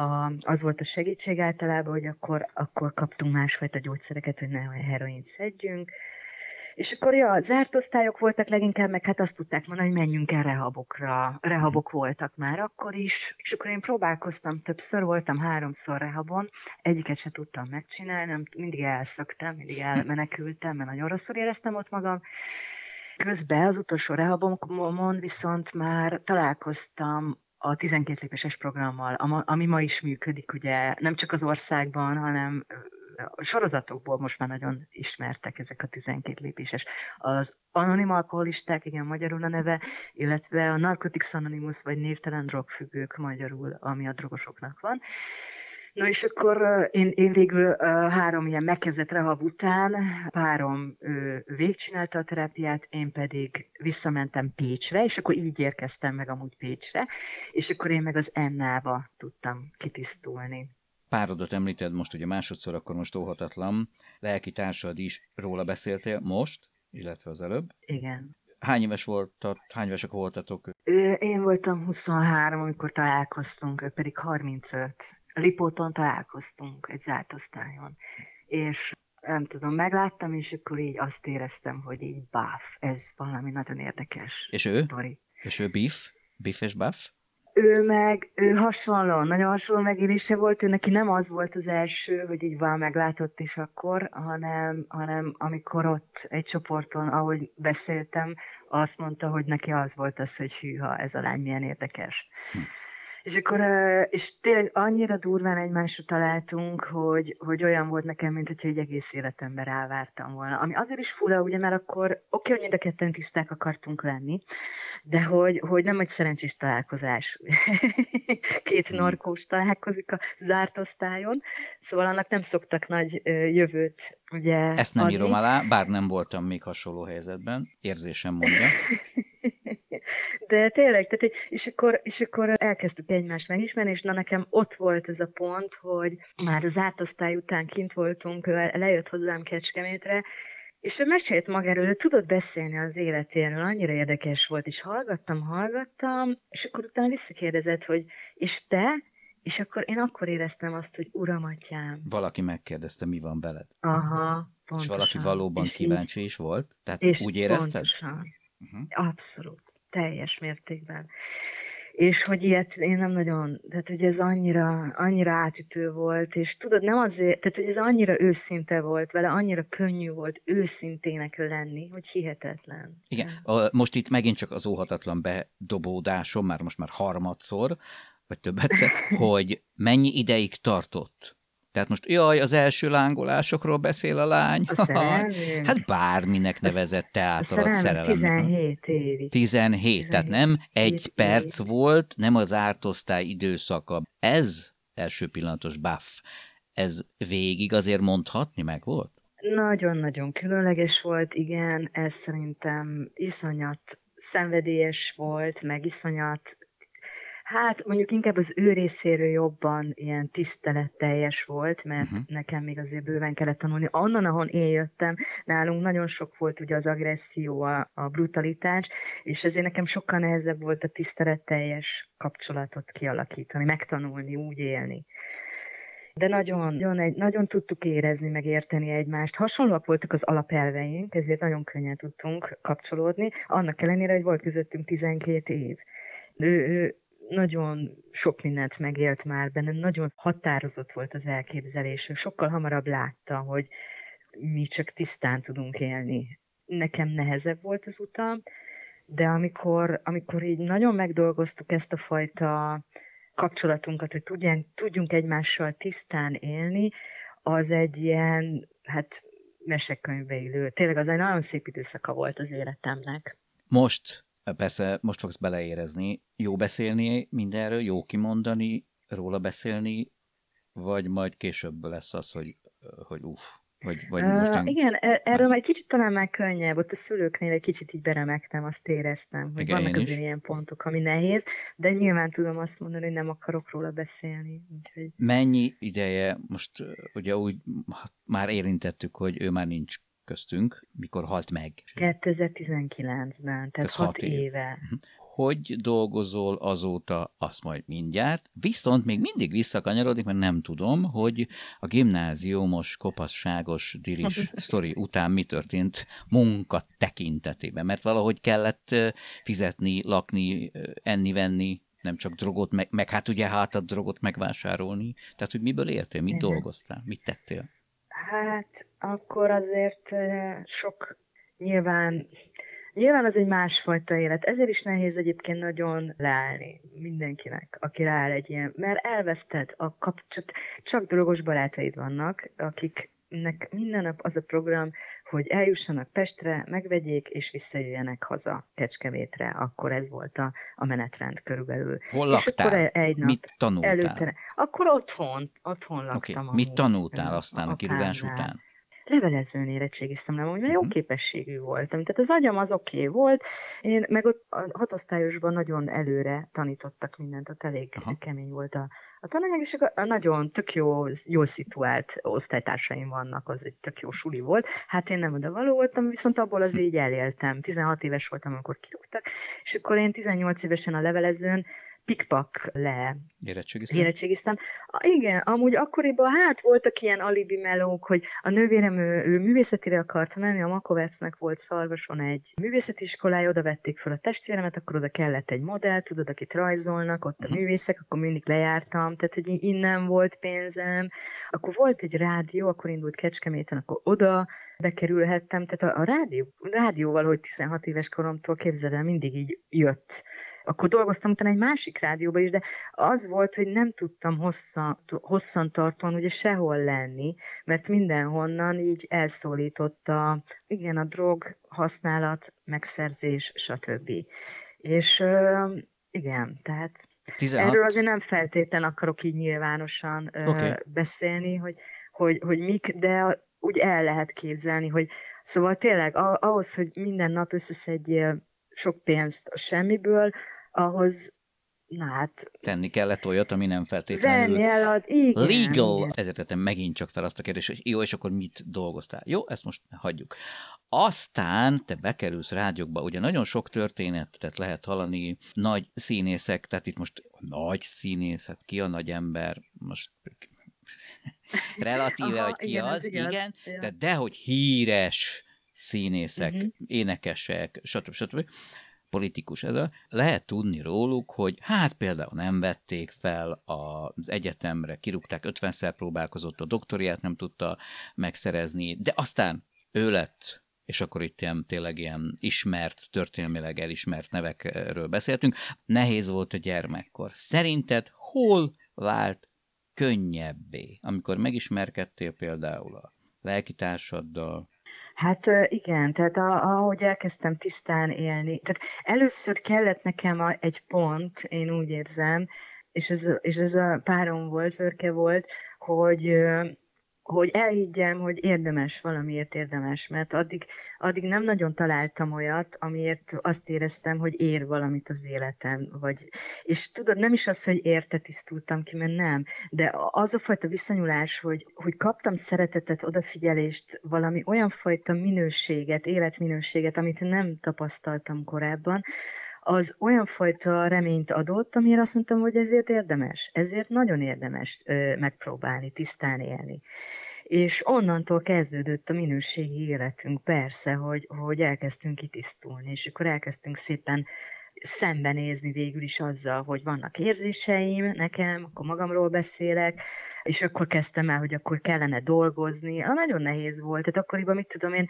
a, az volt a segítség általában, hogy akkor, akkor kaptunk másfajta gyógyszereket, hogy ne heroint szedjünk. És akkor ja, zárt osztályok voltak leginkább, meg hát azt tudták mondani, hogy menjünk el rehabokra. Rehabok voltak már akkor is, és akkor én próbálkoztam többször, voltam háromszor rehabon, egyiket se tudtam megcsinálni, mindig elszöktem, mindig elmenekültem, mert nagyon rosszul éreztem ott magam. Közben az utolsó rehabomon viszont már találkoztam a 12 lépéses programmal, ami ma is működik, ugye nem csak az országban, hanem a sorozatokból most már nagyon ismertek ezek a 12 lépéses. Az anonim alkoholisták, igen, magyarul a neve, illetve a Narcotics Anonymous, vagy névtelen drogfüggők magyarul, ami a drogosoknak van. No és akkor én, én végül három ilyen megkezdett rehab után párom ö, végigcsinálta a terápiát, én pedig visszamentem Pécsre, és akkor így érkeztem meg amúgy Pécsre, és akkor én meg az Ennába tudtam kitisztulni. Párodat említed most ugye másodszor, akkor most óhatatlan. Lelki társad is róla beszéltél most, illetve az előbb. Igen. Hány éves voltat, hány évesek voltatok? Én voltam 23, amikor találkoztunk, ő pedig 35. Lipóton találkoztunk egy zárt osztályon. És nem tudom, megláttam, és akkor így azt éreztem, hogy így báf, ez valami nagyon érdekes És ő? sztori. És ő Biff? Biff és Buff? Ő meg, ő hasonló, nagyon hasonló megélése volt, ő neki nem az volt az első, hogy így van meglátott is akkor, hanem, hanem amikor ott egy csoporton, ahogy beszéltem, azt mondta, hogy neki az volt az, hogy hűha, ez a lány milyen érdekes. Hm. És akkor, és tényleg annyira durván egymásra találtunk, hogy, hogy olyan volt nekem, mint hogyha egy egész életemben rávártam volna. Ami azért is fura, ugye, mert akkor oké, okay, hogy mind a ketten tiszták akartunk lenni, de hogy, hogy nem egy szerencsés találkozás. Két Hmm. narkós találkozik a zárt osztályon, szóval annak nem szoktak nagy jövőt ugye Ezt nem adni. írom alá, bár nem voltam még hasonló helyzetben. Érzésem mondja. De tényleg, tehát, és akkor, és akkor elkezdtük egymást megismerni, és na nekem ott volt ez a pont, hogy már az átosztály után kint voltunk, lejött hozzám Kecskemétre, és ő mesélt magáról, ő tudott beszélni az életéről, annyira érdekes volt, és hallgattam, hallgattam, és akkor utána visszakérdezett, hogy és te? És akkor én akkor éreztem azt, hogy uram, atyám. Valaki megkérdezte, mi van veled. Aha, pontosan. És valaki valóban és kíváncsi is volt? Tehát és úgy érezted? Pontosan. Uh-huh. Abszolút. Teljes mértékben. És hogy ilyet én nem nagyon, tehát hogy ez annyira, annyira átütő volt, és tudod, nem azért, tehát hogy ez annyira őszinte volt vele, annyira könnyű volt őszintének lenni, hogy hihetetlen. Igen, most itt megint csak az óhatatlan bedobódásom, már most már harmadszor, vagy több egyszer, hogy mennyi ideig tartott tehát most, jaj, az első lángolásokról beszél a lány. A szerelmünk? Hát bárminek nevezett te általad a szerelem. 17 évig. 17, 17, tehát nem egy perc év. volt, nem az ártosztály időszaka. Ez első pillanatos buff, ez végig azért mondhatni meg volt? Nagyon-nagyon különleges volt, igen, ez szerintem iszonyat szenvedélyes volt, meg iszonyat Hát mondjuk inkább az ő részéről jobban ilyen tiszteletteljes volt, mert uh-huh. nekem még azért bőven kellett tanulni. Onnan, ahon én jöttem, nálunk nagyon sok volt ugye az agresszió, a, a brutalitás, és ezért nekem sokkal nehezebb volt a tiszteletteljes kapcsolatot kialakítani, megtanulni, úgy élni. De nagyon, nagyon, egy, nagyon tudtuk érezni, meg érteni egymást. Hasonlóak voltak az alapelveink, ezért nagyon könnyen tudtunk kapcsolódni, annak ellenére, hogy volt közöttünk 12 év. Ő, ő nagyon sok mindent megélt már benne, nagyon határozott volt az elképzelés, sokkal hamarabb látta, hogy mi csak tisztán tudunk élni. Nekem nehezebb volt az utam, de amikor, amikor így nagyon megdolgoztuk ezt a fajta kapcsolatunkat, hogy tudjunk, tudjunk egymással tisztán élni, az egy ilyen, hát mesekönyvbe illő. Tényleg az egy nagyon szép időszaka volt az életemnek. Most Persze most fogsz beleérezni, jó beszélni mindenről, jó kimondani, róla beszélni, vagy majd később lesz az, hogy, hogy uff, vagy, vagy uh, mostan... Igen, e, erről már egy kicsit talán már könnyebb, ott a szülőknél egy kicsit így beremegtem, azt éreztem, hogy igen, vannak azért ilyen pontok, ami nehéz, de nyilván tudom azt mondani, hogy nem akarok róla beszélni. Úgyhogy... Mennyi ideje, most ugye úgy már érintettük, hogy ő már nincs köztünk, mikor halt meg? 2019-ben, tehát 6 éve. éve. Mhm. Hogy dolgozol azóta, azt majd mindjárt. Viszont még mindig visszakanyarodik, mert nem tudom, hogy a gimnáziumos, kopasságos diris sztori után mi történt munka tekintetében. Mert valahogy kellett fizetni, lakni, enni-venni, nem csak drogot, meg, meg hát ugye hát a drogot megvásárolni. Tehát, hogy miből éltél, mit dolgoztál, mit tettél? Hát akkor azért sok nyilván, nyilván az egy másfajta élet. Ezért is nehéz egyébként nagyon leállni mindenkinek, aki rááll egy ilyen, mert elveszted a kapcsolat, csak drogos barátaid vannak, akik nek minden nap az a program, hogy eljussanak Pestre, megvegyék, és visszajöjjenek haza Kecskemétre. Akkor ez volt a, a menetrend körülbelül. Hol laktál? És akkor e- egy nap Mit tanultál? Előtte, akkor otthon, otthon laktam. Okay. Mit tanultál aztán a kirúgás után? levelezőn érettségiztem, nem, hogy jó mhm. képességű voltam. Tehát az agyam az oké okay volt, én meg ott a hatosztályosban nagyon előre tanítottak mindent, ott elég Aha. kemény volt a, a tananyag, és a nagyon tök jó, jól szituált osztálytársaim vannak, az egy tök jó suli volt. Hát én nem oda való voltam, viszont abból az így eléltem. 16 éves voltam, amikor kirúgtak, és akkor én 18 évesen a levelezőn pikpak le érettségiztem. érettségiztem. Igen, amúgy akkoriban hát voltak ilyen alibi melók, hogy a nővérem ő, ő művészetire akart menni, a Makovecnek volt Szarvason egy művészeti iskolája, oda vették fel a testvéremet, akkor oda kellett egy modell, tudod, akit rajzolnak, ott a uh-huh. művészek, akkor mindig lejártam, tehát hogy innen volt pénzem. Akkor volt egy rádió, akkor indult Kecskeméten, akkor oda bekerülhettem, tehát a, a rádió, rádióval, hogy 16 éves koromtól képzeld el, mindig így jött akkor dolgoztam utána egy másik rádióban is, de az volt, hogy nem tudtam hosszan, hosszan tartóan ugye sehol lenni, mert mindenhonnan így elszólította, igen, a drog használat, megszerzés, stb. És igen, tehát 16. erről azért nem feltétlen akarok így nyilvánosan okay. beszélni, hogy, hogy, hogy mik, de úgy el lehet képzelni, hogy szóval tényleg ahhoz, hogy minden nap összeszedjél sok pénzt a semmiből, ahhoz na hát... Tenni kellett olyat, ami nem feltétlenül... Venni elad, igen. Legal, igen. ezért tettem megint csak fel azt a kérdést, hogy jó, és akkor mit dolgoztál? Jó, ezt most hagyjuk. Aztán te bekerülsz rádiókba, ugye nagyon sok történetet lehet hallani, nagy színészek, tehát itt most nagy színészet, ki a nagy ember, most relatíve, Aha, hogy ki igen, az, igaz. igen, Ja. de dehogy híres színészek, Mhm. énekesek, stb. stb. politikus ez a, lehet tudni róluk, hogy hát például nem vették fel az egyetemre, kirúgták, 50-szer próbálkozott, a doktoriát nem tudta megszerezni, de aztán ő lett és akkor itt ilyen, tényleg ilyen ismert, történelmileg elismert nevekről beszéltünk. Nehéz volt a gyermekkor. Szerinted hol vált könnyebbé, amikor megismerkedtél például a lelkitársaddal? Hát igen, tehát ahogy elkezdtem tisztán élni, tehát először kellett nekem egy pont, én úgy érzem, és ez, és ez a párom volt, Örke volt, hogy, hogy elhiggyem, hogy érdemes, valamiért érdemes, mert addig, addig nem nagyon találtam olyat, amiért azt éreztem, hogy ér valamit az életem, vagy, és tudod, nem is az, hogy érte tisztultam ki, mert nem, de az a fajta viszonyulás, hogy, hogy kaptam szeretetet, odafigyelést, valami olyan fajta minőséget, életminőséget, amit nem tapasztaltam korábban, az olyan fajta reményt adott, amire azt mondtam, hogy ezért érdemes, ezért nagyon érdemes megpróbálni, tisztán élni. És onnantól kezdődött a minőségi életünk, persze, hogy, hogy elkezdtünk kitisztulni, és akkor elkezdtünk szépen szembenézni végül is azzal, hogy vannak érzéseim nekem, akkor magamról beszélek, és akkor kezdtem el, hogy akkor kellene dolgozni. Ah, Nagyon nehéz volt, tehát akkoriban mit tudom én,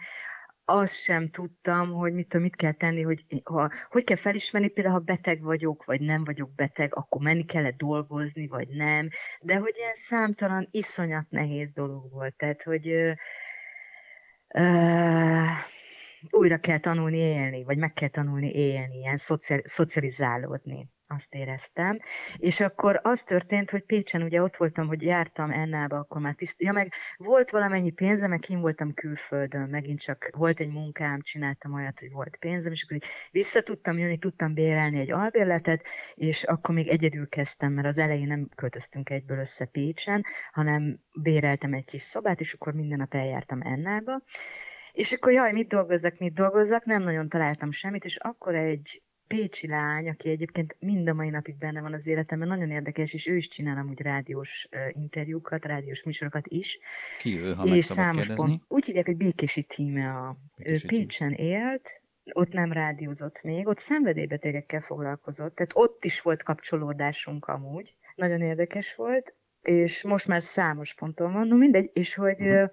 azt sem tudtam, hogy mit, tudom, mit kell tenni, hogy, ha, hogy kell felismerni például, ha beteg vagyok, vagy nem vagyok beteg, akkor menni kell dolgozni, vagy nem. De hogy ilyen számtalan, iszonyat nehéz dolog volt. Tehát, hogy ö, ö, újra kell tanulni élni, vagy meg kell tanulni élni, ilyen szocializálódni. Azt éreztem. És akkor az történt, hogy Pécsen ugye ott voltam, hogy jártam Ennába, akkor már tiszt... Ja, meg volt valamennyi pénzem, meg kim voltam külföldön, megint csak volt egy munkám, csináltam olyat, hogy volt pénzem, és akkor vissza tudtam jönni, tudtam bérelni egy albérletet, és akkor még egyedül kezdtem, mert az elején nem költöztünk egyből össze Pécsen, hanem béreltem egy kis szobát, és akkor minden nap eljártam Ennába. És akkor jaj, mit dolgozzak, mit dolgozzak, nem nagyon találtam semmit, és akkor egy pécsi lány, aki egyébként mind a mai napig benne van az életemben, nagyon érdekes, és ő is csinál amúgy rádiós interjúkat, rádiós műsorokat is. Ki ő, ha és számos kérdezni? pont. Úgy hívják, hogy Békési tíme a... Békési ő. Pécsen élt, ott nem rádiózott még, ott szenvedélybetegekkel foglalkozott, tehát ott is volt kapcsolódásunk amúgy. Nagyon érdekes volt, és most már számos ponton van, no mindegy, és hogy, Mhm.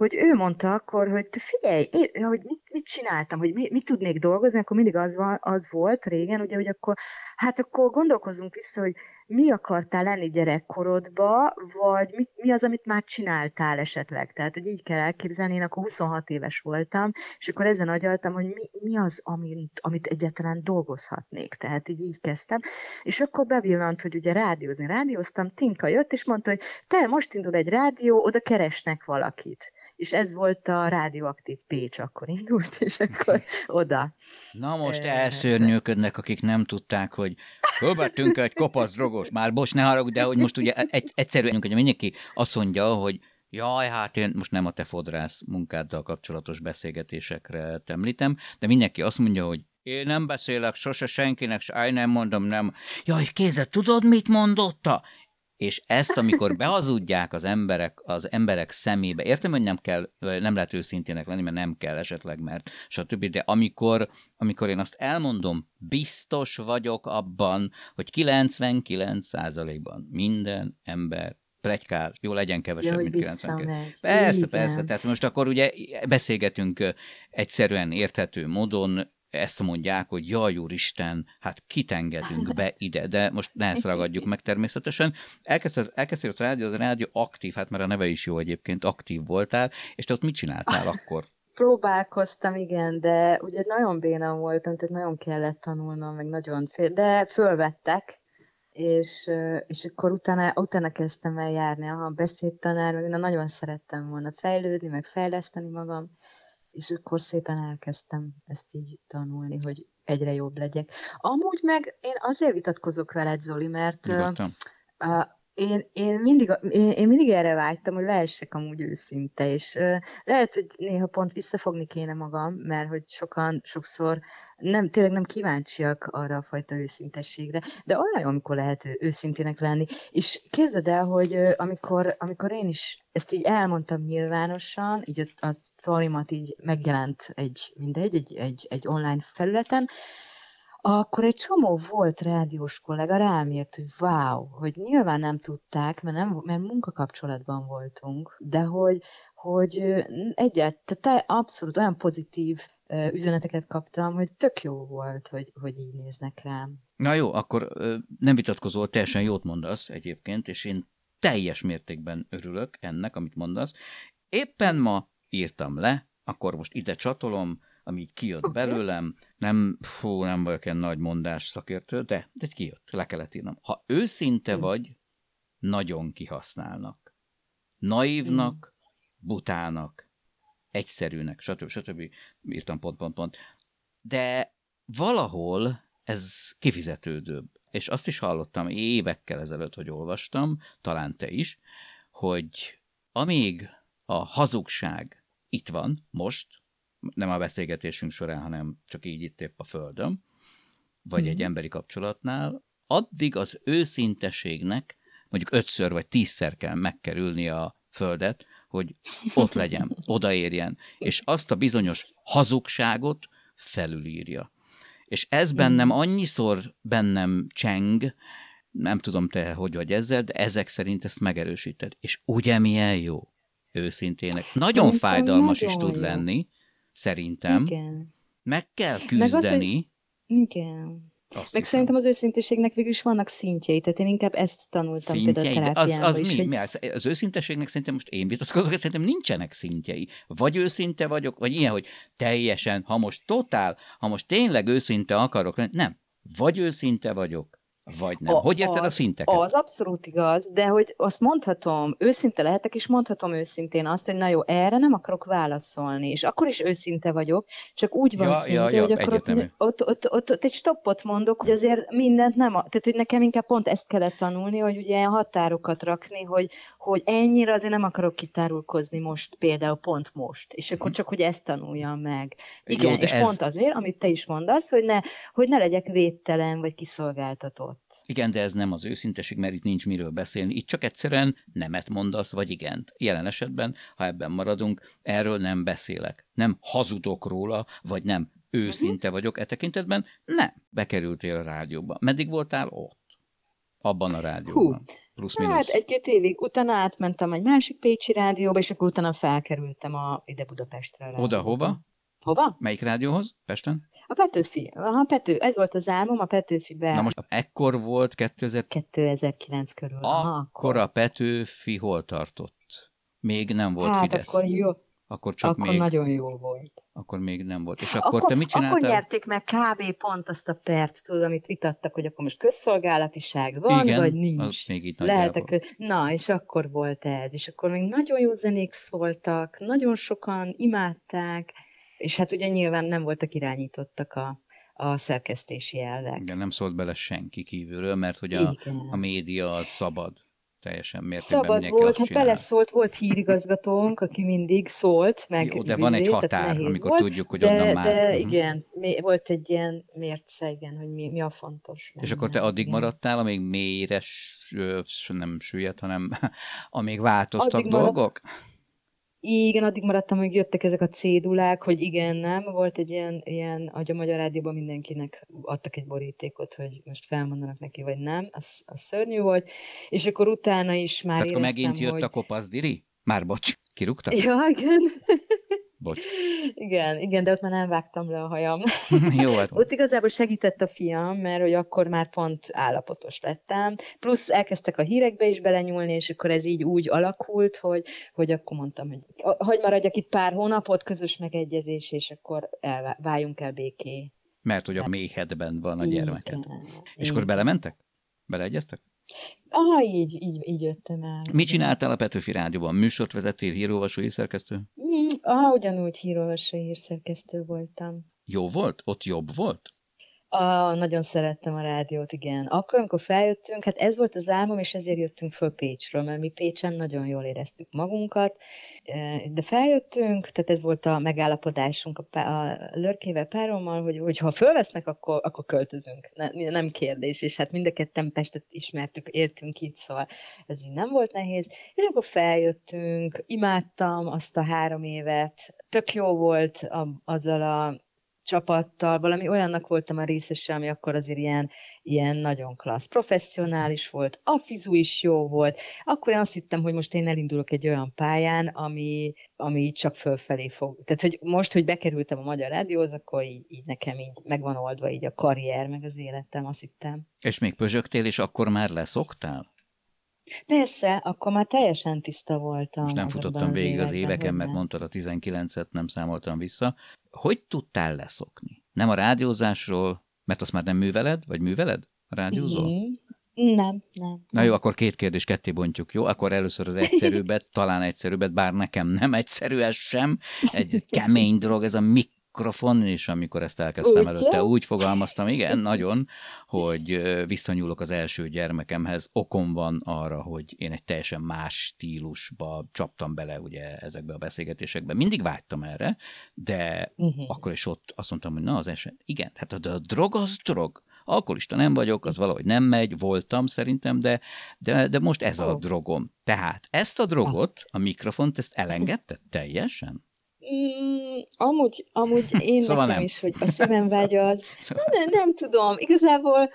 Hogy ő mondta akkor, hogy figyelj, én, hogy mit, mit csináltam, hogy mit, mit tudnék dolgozni, akkor mindig az, van, az volt régen, ugye, hogy akkor, hát akkor gondolkozunk vissza, hogy mi akartál lenni gyerekkorodba, vagy mi, mi az, amit már csináltál esetleg. Tehát, hogy így kell elképzelni, én akkor 26 éves voltam, és akkor ezen agyaltam, hogy mi, mi az, amit, amit egyáltalán dolgozhatnék. Tehát így, így kezdtem. És akkor bevillant, hogy ugye rádiózni. Rádióztam, Tinka jött, és mondta, hogy te, most indul egy rádió, oda keresnek valakit. És ez volt a Rádióaktív Pécs, akkor indult, és akkor oda. Na most Eh, elszörnyűködnek, akik nem tudták, hogy fölvettünk egy kopasz drogos. Már bocs, ne haragudj, de hogy most ugye egy, egyszerűen, hogy mindenki azt mondja, hogy jaj, hát én most nem a te fodrász munkáddal kapcsolatos beszélgetésekre említem, de mindenki azt mondja, hogy én nem beszélek sose senkinek, se, áj, nem mondom, nem. Jaj, kézzel, tudod, mit mondotta? És ezt, amikor behazudják az emberek, az emberek szemébe, értem, hogy nem kell, nem lehet őszintének lenni, mert nem kell esetleg, mert stb., de amikor, amikor én azt elmondom, biztos vagyok abban, hogy 99%-ban minden ember plegykál, jó legyen kevesebb, hogy mint 99. visszamegy. Persze, Igen. persze, tehát most akkor ugye beszélgetünk egyszerűen érthető módon, ezt mondják, hogy jaj, úristen, hát kit engedünk be ide, de most ne ezt ragadjuk meg természetesen. Elkezdted, elkezdted a rádió, az a rádió aktív, hát mert a neve is jó egyébként, aktív voltál, és te ott mit csináltál akkor? Próbálkoztam, igen, de ugye nagyon béna voltam, tehát nagyon kellett tanulnom, meg nagyon fél, de fölvettek, és, és akkor utána, utána kezdtem el járni a beszédtanár, meg nagyon szerettem volna fejlődni, meg fejleszteni magam, és akkor szépen elkezdtem ezt így tanulni, hogy egyre jobb legyek. Amúgy meg én azért vitatkozok veled, Zoli, mert Nyugodtan. Én, én, mindig, én, én mindig erre vágytam, hogy lehessek amúgy őszinte, és uh, lehet, hogy néha pont visszafogni kéne magam, mert hogy sokan sokszor nem, tényleg nem kíváncsiak arra a fajta őszintességre, de olyan amikor lehet őszintének lenni. És képzeld el, hogy uh, amikor, amikor én is ezt így elmondtam nyilvánosan, így a, a sztorimat így megjelent egy, mindegy, egy, egy, egy online felületen, akkor egy csomó volt rádiós kollega rám írt, hogy wow, hogy nyilván nem tudták, mert, nem, mert munkakapcsolatban voltunk, de hogy, hogy egyáltalán te abszolút olyan pozitív üzeneteket kaptam, hogy tök jó volt, hogy, hogy így néznek rám. Na jó, akkor nem vitatkozol, teljesen jót mondasz egyébként, és én teljes mértékben örülök ennek, amit mondasz. Éppen ma írtam le, akkor most ide csatolom, ami így kijött okay. belőlem. Nem, fú, nem vagyok ilyen nagy mondás szakértő, de, de kijött, le kellett írnom. Ha őszinte Mm. vagy, nagyon kihasználnak. Naívnak, butának, egyszerűnek, stb. stb. Írtam pont, pont, pont. De valahol ez kifizetődőbb. És azt is hallottam évekkel ezelőtt, hogy olvastam, talán te is, hogy amíg a hazugság itt van, most, nem a beszélgetésünk során, hanem csak így itt épp a földön, vagy Mhm. egy emberi kapcsolatnál, addig az őszinteségnek mondjuk ötször vagy tízszer kell megkerülni a földet, hogy ott legyen, odaérjen, és azt a bizonyos hazugságot felülírja. És ez bennem annyiszor bennem cseng, nem tudom te hogy vagy ezzel, de ezek szerint ezt megerősíted. És ugye milyen jó? Őszintének. Nagyon Szerintem fájdalmas is nagyon tud jó. lenni, szerintem. Igen. Meg kell Meg az, hogy- küzdeni. Igen. azt Meg hiszem. szerintem az őszinteségnek végül is vannak szintjei, tehát én inkább ezt tanultam szintjei, például a az, terápiában az is, mi? hogy mi? Az, az őszinteségnek szerintem most én vitatkozok, szerintem nincsenek szintjei. Vagy őszinte vagyok, vagy ilyen, hogy teljesen, ha most totál, ha most tényleg őszinte akarok nem. Vagy őszinte vagyok, vagy nem. A- hogy érted a szinteket? Az abszolút igaz, de hogy azt mondhatom, őszinte lehetek, és mondhatom őszintén azt, hogy na jó, erre nem akarok válaszolni, és akkor is őszinte vagyok, csak úgy van Ja, szintje, ja, ja, hogy akkor ott, ott, ott, ott, ott egy stoppot mondok, hogy azért mindent nem, tehát hogy nekem inkább pont ezt kellett tanulni, hogy ugye ilyen határokat rakni, hogy, hogy ennyire azért nem akarok kitárulkozni most, például pont most, és akkor csak, hogy ezt tanuljam meg. Igen, Mhm. Jó, és ez- pont azért, amit te is mondasz, hogy ne, hogy ne legyek védtelen, vagy kiszolgáltatott. Igen, de ez nem az őszinteség, mert itt nincs miről beszélni. Itt csak egyszerűen nemet mondasz, vagy igent. Jelen esetben, ha ebben maradunk, erről nem beszélek. Nem hazudok róla, vagy nem őszinte vagyok e tekintetben. Nem. Bekerültél a rádióba. Meddig voltál ott? Abban a rádióban. Plusz Hát minusz. egy-két évig, utána átmentem egy másik Pécsi rádióba, és akkor utána felkerültem a, ide Budapestre. a Oda hova? Hova? Melyik rádióhoz? Pesten? A Petőfi. Aha, Pető, ez volt az álmom, a Petőfibe. Na most ekkor volt 2000 2009 körül. Aha, akkor a Petőfi hol tartott? Még nem volt hát Fidesz. akkor jó, akkor csak akkor még, nagyon jó volt. akkor még nem volt. És akkor, te mit csináltál? Akkor nyerték meg kb. pont azt a pert, tudod, amit vitattak, hogy akkor most közszolgálatiság van, Igen, vagy nincs. az még így Lehet nagyjából. Na, és akkor volt ez, és akkor még nagyon jó zenék szóltak, nagyon sokan imádták, és hát ugye nyilván nem voltak irányítottak a, a szerkesztési elvek. Igen, nem szólt bele senki kívülről, mert hogy a, Igen. a média az szabad. Teljesen mértékben Szabad volt, azt hát beleszólt, volt hírigazgatónk, aki mindig szólt, meg Jó, de van egy határ, amikor volt, tudjuk, hogy de, onnan már... De Mhm. igen, volt egy ilyen mérce, igen, hogy mi, mi a fontos. És akkor te addig igen. maradtál, amíg mélyre nem süllyedt, hanem amíg változtak Addig maradt- dolgok? Igen, addig maradtam, hogy jöttek ezek a cédulák, hogy igen, nem. Volt egy ilyen, ilyen hogy a Magyar Rádióban mindenkinek adtak egy borítékot, hogy most felmondanak neki, vagy nem. Az, az szörnyű volt. És akkor utána is már Tehát akkor éreztem, megint jött hogy... a kopasz diri? Már bocs, kirúgtak? Ja, igen. Bocs. igen, igen, de ott már nem vágtam le a hajam. Jó, hát Ott igazából segített a fiam, mert hogy akkor már pont állapotos lettem. Plusz elkezdtek a hírekbe is belenyúlni, és akkor ez így úgy alakult, hogy, hogy akkor mondtam, hogy hogy maradjak itt pár hónapot, közös megegyezés, és akkor el, váljunk el béké. mert hogy a méhedben van a gyermeket. Igen, És akkor belementek? Beleegyeztek? Ah, így, így, így jöttem el. Mit csináltál a Petőfi Rádióban? Műsort vezettél, hírolvasó, szerkesztő? Mm, Ah, ugyanúgy hírolvasó hírszerkesztő voltam. Jó volt? Ott jobb volt? Ah, nagyon szerettem a rádiót, igen. Akkor, amikor feljöttünk, hát ez volt az álmom, és ezért jöttünk föl Pécsről, mert mi Pécsen nagyon jól éreztük magunkat, de feljöttünk, tehát ez volt a megállapodásunk a, pá- a lörkével párommal, hogy, hogy ha fölvesznek, akkor, akkor költözünk. Ne, nem kérdés, és hát mind a ketten Pestet ismertük, értünk itt, szóval ez így nem volt nehéz. És akkor feljöttünk, imádtam azt a három évet, tök jó volt a, azzal a csapattal, valami olyannak voltam a részese, ami akkor azért ilyen, ilyen nagyon klassz. Professzionális volt, a fizu is jó volt. Akkor én azt hittem, hogy most én elindulok egy olyan pályán, ami, ami csak fölfelé fog. Tehát, hogy most, hogy bekerültem a Magyar Rádióhoz, akkor így, így nekem így megvan oldva így a karrier, meg az életem, azt hittem. És még pözsögtél, és akkor már leszoktál? Persze, akkor már teljesen tiszta voltam. Most nem futottam végig az éveken, mert mondtad a 19-et, nem számoltam vissza. Hogy tudtál leszokni? Nem a rádiózásról, mert azt már nem műveled, vagy műveled a rádiózó? Mm-hmm. Nem, nem. Na jó, akkor két kérdés ketté bontjuk, jó? Akkor először az egyszerűbbet, talán egyszerűbbet, bár nekem nem egyszerű ez sem. Egy kemény drog, ez a mik mikrofon, és amikor ezt elkezdtem úgy, előtte, úgy fogalmaztam, igen, nagyon, hogy visszanyúlok az első gyermekemhez, okom van arra, hogy én egy teljesen más stílusba csaptam bele ugye ezekbe a beszélgetésekbe. Mindig vágytam erre, de uh-huh. akkor is ott azt mondtam, hogy na az eset, igen, hát a, a drog az drog, alkoholista nem vagyok, az valahogy nem megy, voltam szerintem, de, de, de most ez a drogom. Tehát ezt a drogot, a mikrofont, ezt elengedted teljesen? Mm, amúgy, amúgy én szóval nekem nem. is, hogy a szívem vágya az, szóval. nem, nem tudom, igazából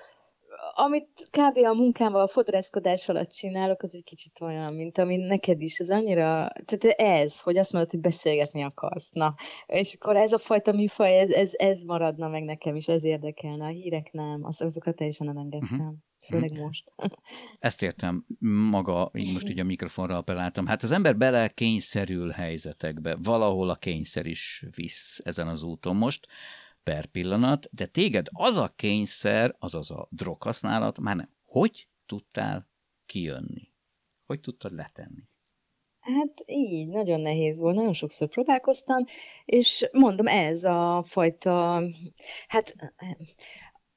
amit kb. a munkámban a fodrászkodás alatt csinálok, az egy kicsit olyan, mint ami neked is, az annyira, tehát ez, hogy azt mondod, hogy beszélgetni akarsz, na, és akkor ez a fajta műfaj, ez, ez, ez maradna meg nekem is, ez érdekelne, a hírek nem, azokat teljesen nem engedtem. Uh-huh főleg hm. most. Ezt értem maga, így most így a mikrofonra appelláltam. Hát az ember bele kényszerül helyzetekbe, valahol a kényszer is visz ezen az úton most, per pillanat, de téged az a kényszer, azaz a droghasználat, már nem. Hogy tudtál kijönni? Hogy tudtad letenni? Hát így, nagyon nehéz volt, nagyon sokszor próbálkoztam, és mondom, ez a fajta, hát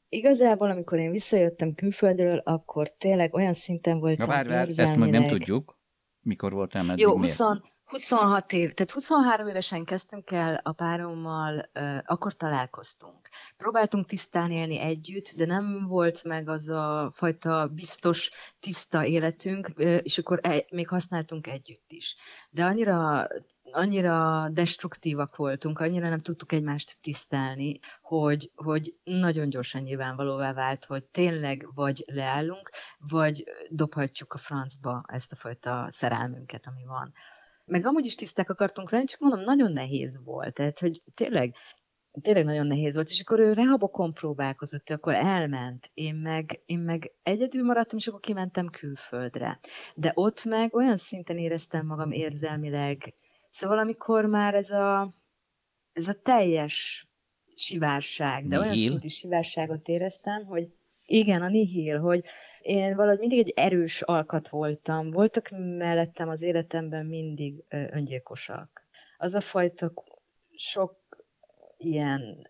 Igazából, amikor én visszajöttem külföldről, akkor tényleg olyan szinten voltam Na várj, várj, ezt meg nem tudjuk. Mikor voltál meddig? Jó, 20, 26 év, tehát 23 évesen kezdtünk el a párommal, uh, akkor találkoztunk. Próbáltunk tisztán élni együtt, de nem volt meg az a fajta biztos, tiszta életünk, uh, és akkor e- még használtunk együtt is. De annyira annyira destruktívak voltunk, annyira nem tudtuk egymást tisztelni, hogy, hogy nagyon gyorsan nyilvánvalóvá vált, hogy tényleg vagy leállunk, vagy dobhatjuk a francba ezt a fajta szerelmünket, ami van. Meg amúgy is tiszták akartunk lenni, csak mondom, nagyon nehéz volt. Tehát, hogy tényleg tényleg nagyon nehéz volt, és akkor ő rehabokon próbálkozott, akkor elment, én meg, én meg egyedül maradtam, és akkor kimentem külföldre. De ott meg olyan szinten éreztem magam érzelmileg, Szóval amikor már ez a, ez a teljes sivárság, de nihil. olyan szintű sivárságot éreztem, hogy igen, a nihil, hogy én valahogy mindig egy erős alkat voltam. Voltak mellettem az életemben mindig öngyilkosak. Az a fajta sok ilyen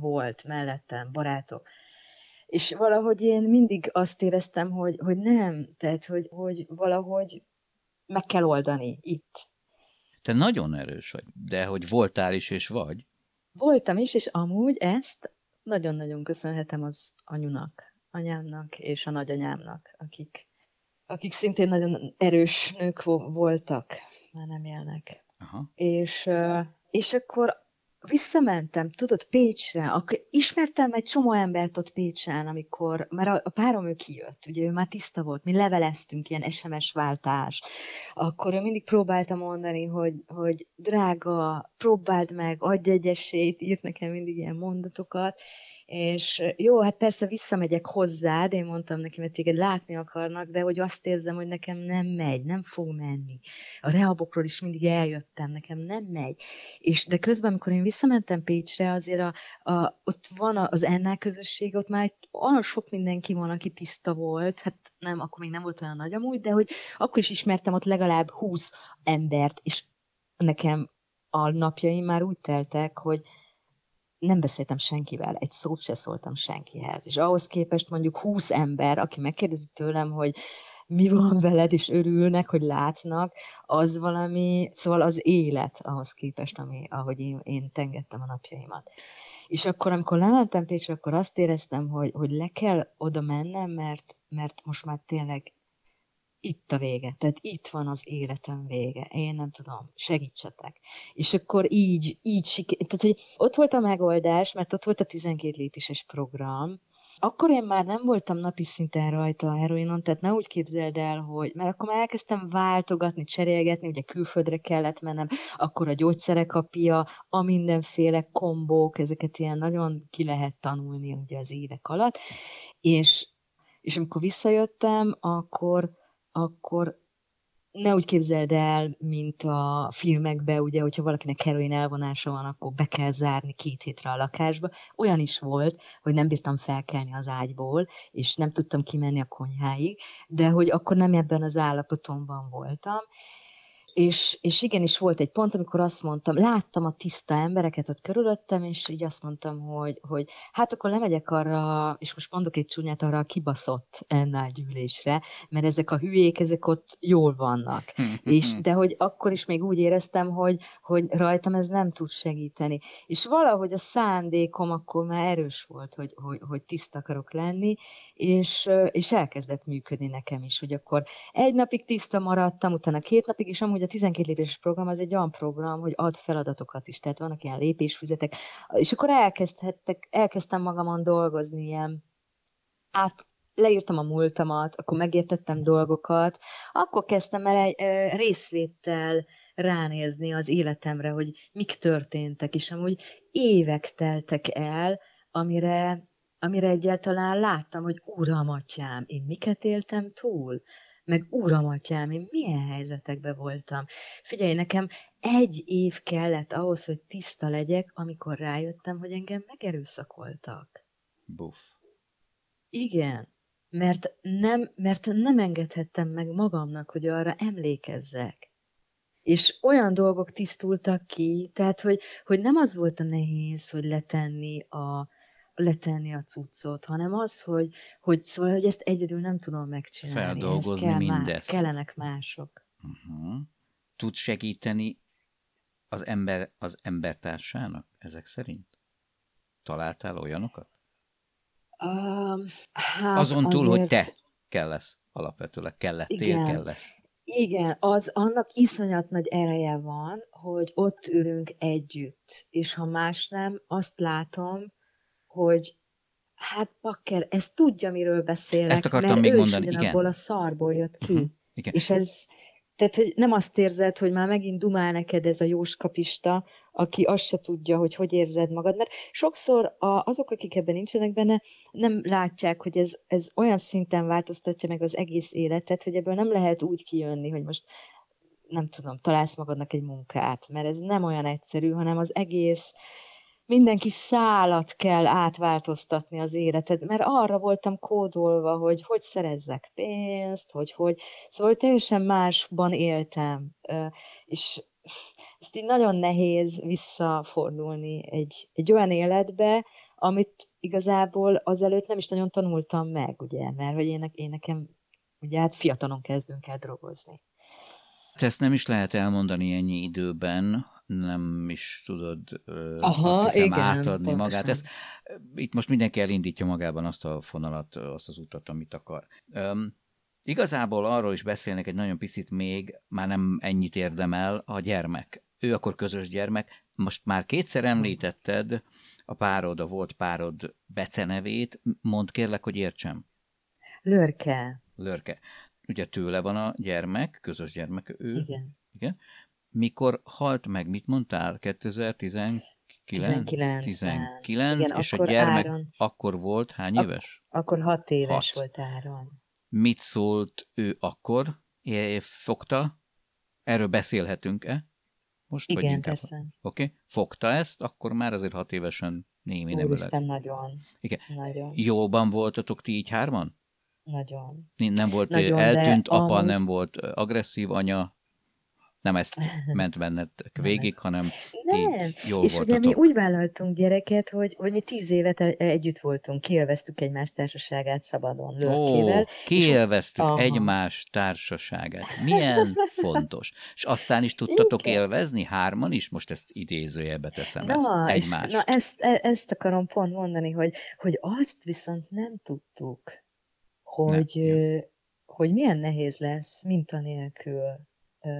volt mellettem, barátok. És valahogy én mindig azt éreztem, hogy, hogy nem, tehát hogy, hogy valahogy meg kell oldani itt. Te nagyon erős vagy, de hogy voltál is és vagy. Voltam is, és amúgy ezt nagyon-nagyon köszönhetem az anyunak, anyámnak és a nagyanyámnak, akik, akik szintén nagyon erős nők voltak, már nem élnek. Aha. És, és akkor visszamentem, tudod, Pécsre, akkor ismertem egy csomó embert ott Pécsen, amikor, mert a, a párom ő kijött, ugye ő már tiszta volt, mi leveleztünk, ilyen SMS váltás, akkor ő mindig próbálta mondani, hogy, hogy drága, próbáld meg, adj egy esélyt, írt nekem mindig ilyen mondatokat, és jó, hát persze visszamegyek hozzád, én mondtam neki, mert téged látni akarnak, de hogy azt érzem, hogy nekem nem megy, nem fog menni. A rehabokról is mindig eljöttem, nekem nem megy. És de közben, amikor én visszamentem Pécsre, azért a, a, ott van az ennál közösség, ott már olyan sok mindenki van, aki tiszta volt, hát nem, akkor még nem volt olyan nagy amúgy, de hogy akkor is ismertem ott legalább 20 embert, és nekem a napjaim már úgy teltek, hogy nem beszéltem senkivel, egy szót se szóltam senkihez. És ahhoz képest mondjuk 20 ember, aki megkérdezi tőlem, hogy mi van veled, és örülnek, hogy látnak, az valami, szóval az élet ahhoz képest, ami, ahogy én, én tengettem a napjaimat. És akkor, amikor lementem Pécsre, akkor azt éreztem, hogy, hogy le kell oda mennem, mert, mert most már tényleg itt a vége, tehát itt van az életem vége, én nem tudom, segítsetek. És akkor így, így siker, tehát hogy ott volt a megoldás, mert ott volt a 12 lépéses program, akkor én már nem voltam napi szinten rajta a heroinon, tehát ne úgy képzeld el, hogy, mert akkor már elkezdtem váltogatni, cserélgetni, ugye külföldre kellett mennem, akkor a gyógyszerek apja, a mindenféle kombók, ezeket ilyen nagyon ki lehet tanulni ugye az évek alatt, és, és amikor visszajöttem, akkor, akkor ne úgy képzeld el, mint a filmekben, ugye, hogyha valakinek heroin elvonása van, akkor be kell zárni két hétre a lakásba. Olyan is volt, hogy nem bírtam felkelni az ágyból, és nem tudtam kimenni a konyháig, de hogy akkor nem ebben az állapotomban voltam, és, és igenis volt egy pont, amikor azt mondtam, láttam a tiszta embereket ott körülöttem, és így azt mondtam, hogy, hogy hát akkor lemegyek arra, és most mondok egy csúnyát arra a kibaszott ennál gyűlésre, mert ezek a hülyék, ezek ott jól vannak. és, de hogy akkor is még úgy éreztem, hogy, hogy rajtam ez nem tud segíteni. És valahogy a szándékom akkor már erős volt, hogy, hogy, hogy tiszta akarok lenni, és, és elkezdett működni nekem is, hogy akkor egy napig tiszta maradtam, utána két napig, és amúgy a 12 lépéses program az egy olyan program, hogy ad feladatokat is, tehát vannak ilyen lépésfüzetek, és akkor elkezdhettek, elkezdtem magamon dolgozni ilyen, át, leírtam a múltamat, akkor megértettem dolgokat, akkor kezdtem el egy ö, részvéttel ránézni az életemre, hogy mik történtek, és amúgy évek teltek el, amire, amire egyáltalán láttam, hogy uram, atyám, én miket éltem túl? Meg uram, atyám, én milyen helyzetekben voltam. Figyelj, nekem egy év kellett ahhoz, hogy tiszta legyek, amikor rájöttem, hogy engem megerőszakoltak. Buff. Igen, mert nem, mert nem engedhettem meg magamnak, hogy arra emlékezzek. És olyan dolgok tisztultak ki, tehát, hogy, hogy nem az volt a nehéz, hogy letenni a, letenni a cuccot, hanem az, hogy, hogy szóval, hogy ezt egyedül nem tudom megcsinálni. Feldolgozni kell mindezt. Má, kellenek mások. Uh-huh. Tud segíteni az ember az embertársának ezek szerint? Találtál olyanokat? Um, hát Azon túl, azért... hogy te kell lesz alapvetőleg, kellettél, Igen. kell lesz. Igen, az annak iszonyat nagy ereje van, hogy ott ülünk együtt, és ha más nem, azt látom, hogy hát bakker, ez tudja, miről beszélek, Ezt akartam mert még ő mondani, igen. ugyanabból a szarból jött ki. Uh-huh. Igen. És ez, tehát, hogy nem azt érzed, hogy már megint dumál neked ez a jóskapista, aki azt se tudja, hogy hogy érzed magad, mert sokszor a, azok, akik ebben nincsenek benne, nem látják, hogy ez, ez olyan szinten változtatja meg az egész életet, hogy ebből nem lehet úgy kijönni, hogy most nem tudom, találsz magadnak egy munkát, mert ez nem olyan egyszerű, hanem az egész mindenki szálat kell átváltoztatni az életed, mert arra voltam kódolva, hogy hogy szerezzek pénzt, hogy hogy, szóval teljesen másban éltem, és ezt így nagyon nehéz visszafordulni egy, egy olyan életbe, amit igazából azelőtt nem is nagyon tanultam meg, ugye, mert hogy én, én nekem, ugye hát fiatalon kezdünk el drogozni. Ezt nem is lehet elmondani ennyi időben, nem is tudod ö, Aha, azt hiszem igen, átadni pontosan. magát. Ezt, itt most mindenki elindítja magában azt a fonalat, azt az utat, amit akar. Öm, igazából arról is beszélnek egy nagyon picit még, már nem ennyit érdemel, a gyermek. Ő akkor közös gyermek. Most már kétszer említetted a párod, a volt párod becenevét. Mondd kérlek, hogy értsem. Lörke, Lörke. Ugye tőle van a gyermek, közös gyermek ő. igen. Igen. Mikor halt meg, mit mondtál? 2019? 19-ben. 19, Igen, és a gyermek Áron. akkor volt hány Ak- éves? Akkor hat éves Hat. volt Áron. Mit szólt ő akkor? É, fogta? Erről beszélhetünk-e? Most vagy Igen, inkább? persze. Oké. Okay. Fogta ezt, akkor már azért hat évesen némi nevelet. Úristen, nagyon. Igen. Nagyon. Jóban voltatok ti így hárman? Nagyon. Nem volt Nagyon, eltűnt apa, amúgy- nem volt agresszív anya, Nem ezt ment bennetek végig, hanem Nem. jól És ugye mi voltatok. úgy vállaltunk gyereket, hogy, hogy mi tíz évet e- együtt voltunk, kielveztük egymás társaságát szabadon Ó, lőkével. kiélveztük Aha. egymás társaságát. Milyen fontos. És aztán is tudtatok Igen. élvezni hárman is? Most ezt idézőjelbe teszem, Na, ezt és, egymást. na ezt, e- ezt akarom pont mondani, hogy, hogy azt viszont nem tudtuk, hogy, Nem, hogy milyen nehéz lesz mintanélkül ö,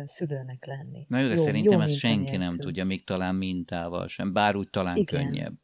szülőnek lenni. Na jó, de jó, szerintem jó ezt senki nem tudja, még talán mintával sem, bár úgy talán Igen. könnyebb.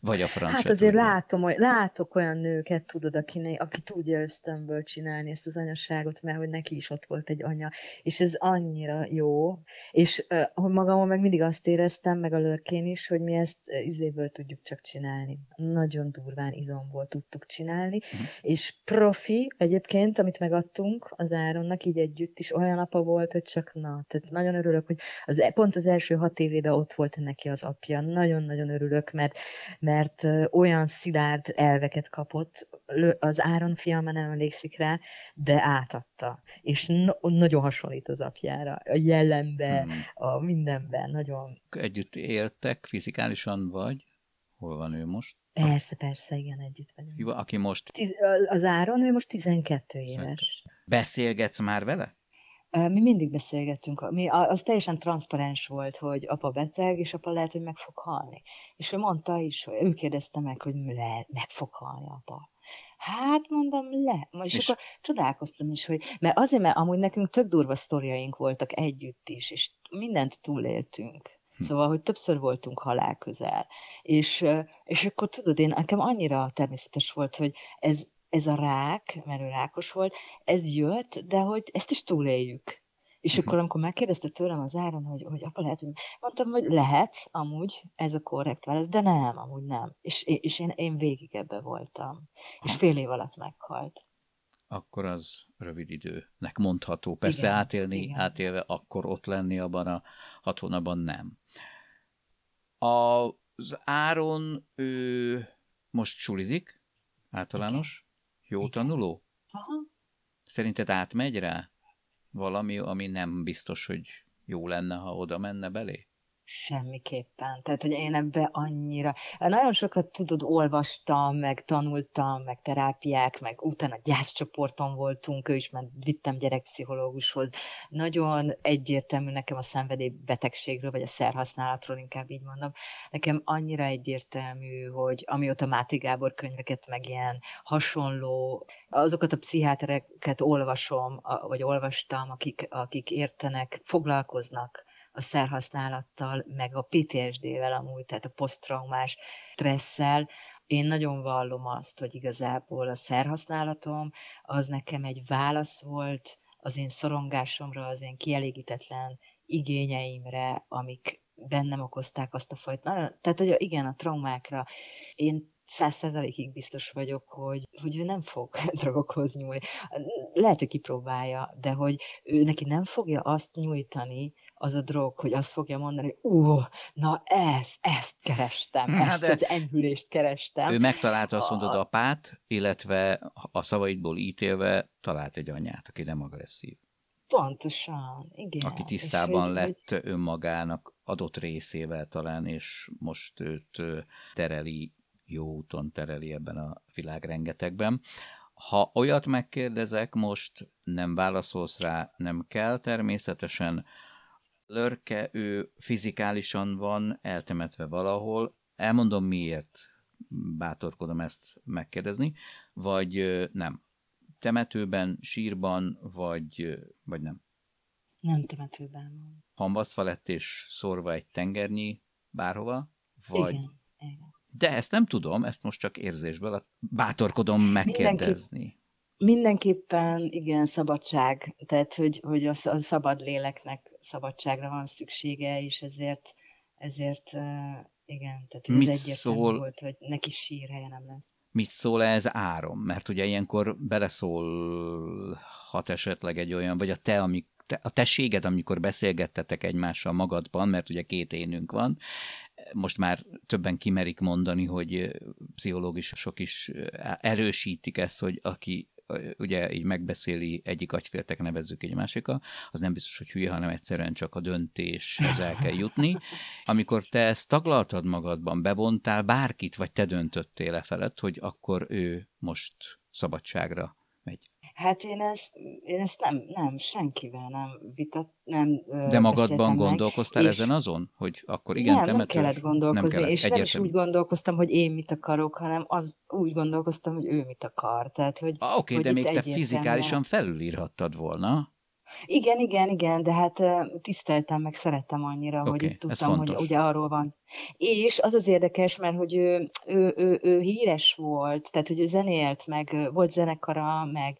Vagy a francia. Hát azért látom, hogy látok olyan nőket, tudod, aki, aki tudja ösztönből csinálni ezt az anyaságot, mert hogy neki is ott volt egy anya, és ez annyira jó, és uh, hogy magamon meg mindig azt éreztem, meg a lörkén is, hogy mi ezt uh, izéből tudjuk csak csinálni. Nagyon durván izomból tudtuk csinálni, Mhm. és profi egyébként, amit megadtunk az Áronnak így együtt is, olyan apa volt, hogy csak na, tehát nagyon örülök, hogy az, e- pont az első hat évében ott volt neki az apja. Nagyon-nagyon örülök, mert mert olyan szilárd elveket kapott, az Áron fia már nem emlékszik rá, de átadta. És no- nagyon hasonlít az apjára, a jellembe, Hmm. a mindenben, nagyon. Együtt éltek fizikálisan, vagy? Hol van ő most? Persze, persze, igen, együtt vagyunk. Jó, Aki most Tiz, az Áron, ő most 12 éves. beszélgetsz már vele? Mi mindig beszélgettünk, mi, az teljesen transzparens volt, hogy apa beteg, és apa lehet, hogy meg fog halni. És ő mondta is, hogy ő kérdezte meg, hogy le, meg fog halni apa. Hát mondom, le. És, És- akkor csodálkoztam is, hogy, mert azért, mert amúgy nekünk tök durva sztoriaink voltak együtt is, és mindent túléltünk. Hm. Szóval, hogy többször voltunk halál közel. És, és akkor tudod, én nekem annyira természetes volt, hogy ez, ez a rák, mert ő rákos volt, ez jött, de hogy ezt is túléljük. És Mhm. akkor, amikor megkérdezte tőlem az áron, hogy, hogy apa lehet, hogy mondtam, hogy lehet, amúgy, ez a korrekt válasz, de nem, amúgy nem. És, és én, én végig ebbe voltam. És Ha. fél év alatt meghalt. Akkor az rövid időnek mondható. Persze Igen, átélni, igen. átélve akkor ott lenni abban a hat hónapban nem. Az Áron, ő most sulizik, általános, jó tanuló? Aha. Szerinted átmegy rá? Valami, ami nem biztos, hogy jó lenne, ha oda menne belé? Semmiképpen. Tehát, hogy én ebbe annyira... Nagyon sokat tudod, olvastam, meg tanultam, meg terápiák, meg utána gyászcsoporton voltunk, ő is ment, vittem gyerekpszichológushoz. Nagyon egyértelmű nekem a szenvedélybetegségről, vagy a szerhasználatról, inkább így mondom. Nekem annyira egyértelmű, hogy amióta Máté Gábor könyveket, meg ilyen hasonló, azokat a pszichiátereket olvasom, vagy olvastam, akik, akik értenek, foglalkoznak a szerhasználattal, meg a PTSD-vel amúgy, tehát a posztraumás stresszel. Én nagyon vallom azt, hogy igazából a szerhasználatom az nekem egy válasz volt az én szorongásomra, az én kielégítetlen igényeimre, amik bennem okozták azt a fajta, tehát hogy igen, a traumákra. Én száz százalékig biztos vagyok, hogy, hogy ő nem fog drogokhoz nyúlni. Lehet, hogy kipróbálja, de hogy ő neki nem fogja azt nyújtani, az a drog, hogy azt fogja mondani, ú, na ez, ezt kerestem, Hát ezt de- az enyhülést kerestem. Ő megtalálta, azt A- mondod, apát, illetve a szavaidból ítélve talált egy anyát, aki nem agresszív. Pontosan, igen. aki És tisztában hogy- lett önmagának adott részével talán, és most őt tereli, jó úton tereli ebben a világ rengetegben. Ha olyat megkérdezek most, nem válaszolsz rá, nem kell természetesen. Lörke, ő fizikálisan van eltemetve valahol. Elmondom miért bátorkodom ezt megkérdezni, vagy nem. Temetőben, sírban, vagy, vagy nem. Nem temetőben van. hamvasztva lett és szorva egy tengernyi bárhova, vagy... Igen, igen. De ezt nem tudom, ezt most csak érzésből bátorkodom megkérdezni. Mindenképpen igen, szabadság. Tehát, hogy, hogy a, sz- a szabad léleknek szabadságra van szüksége, és ezért, ezért igen, tehát Mit ez egyértelmű szól- volt, hogy neki sírhelye nem lesz. Mit szól ez árom? Mert ugye ilyenkor beleszólhat esetleg egy olyan, vagy a te, amik, te, a tességed, amikor beszélgettetek egymással magadban, mert ugye két énünk van, most már többen kimerik mondani, hogy pszichológusok is erősítik ezt, hogy aki ugye így megbeszéli egyik agyféltek, nevezzük egy másikkal, az nem biztos, hogy hülye, hanem egyszerűen csak a döntéshez el kell jutni. Amikor te ezt taglaltad magadban, bevontál bárkit, vagy te döntöttél e felett, hogy akkor ő most szabadságra. Hát én ezt, én ezt nem, nem, senkivel nem vitat, nem De magadban gondolkoztál meg, ezen azon? Hogy akkor igen, nem, temetős? nem kellett gondolkozni, nem kellett, és egyértelmű. nem is úgy gondolkoztam, hogy én mit akarok, hanem az úgy gondolkoztam, hogy ő mit akar. Tehát, hogy, Ah, Oké, hogy de még te egyértelműen- fizikálisan felülírhattad volna. Igen, igen, igen, de hát tiszteltem, meg szerettem annyira, hogy Oké, itt tudtam, hogy ugye arról van. És az az érdekes, mert hogy ő, ő, ő, ő híres volt, tehát hogy ő zenélt, meg volt zenekara, meg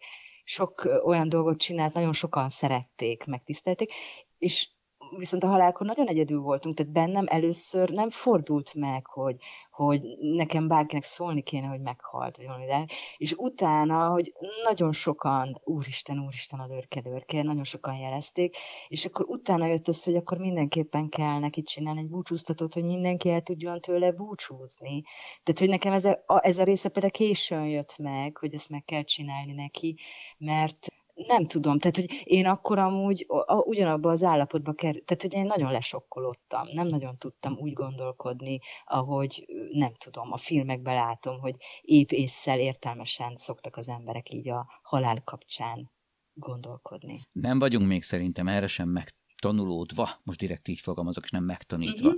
sok olyan dolgot csinált, nagyon sokan szerették, meg tisztelték, és viszont a halálkor nagyon egyedül voltunk, tehát bennem először nem fordult meg, hogy, hogy nekem bárkinek szólni kéne, hogy meghalt, vagy valami, de és utána, hogy nagyon sokan, úristen, úristen, a lőrke, lőrke, nagyon sokan jelezték, és akkor utána jött az, hogy akkor mindenképpen kell neki csinálni egy búcsúztatót, hogy mindenki el tudjon tőle búcsúzni. Tehát, hogy nekem ez a, ez a része például későn jött meg, hogy ezt meg kell csinálni neki, mert nem tudom, tehát, hogy én akkor amúgy a, a, ugyanabba az állapotba kerül, tehát, hogy én nagyon lesokkolódtam, nem nagyon tudtam úgy gondolkodni, ahogy nem tudom, a filmekben látom, hogy épp észszel értelmesen szoktak az emberek így a halál kapcsán gondolkodni. Nem vagyunk még szerintem erre sem megtanulódva, most direkt így fogalmazok, és nem megtanítva.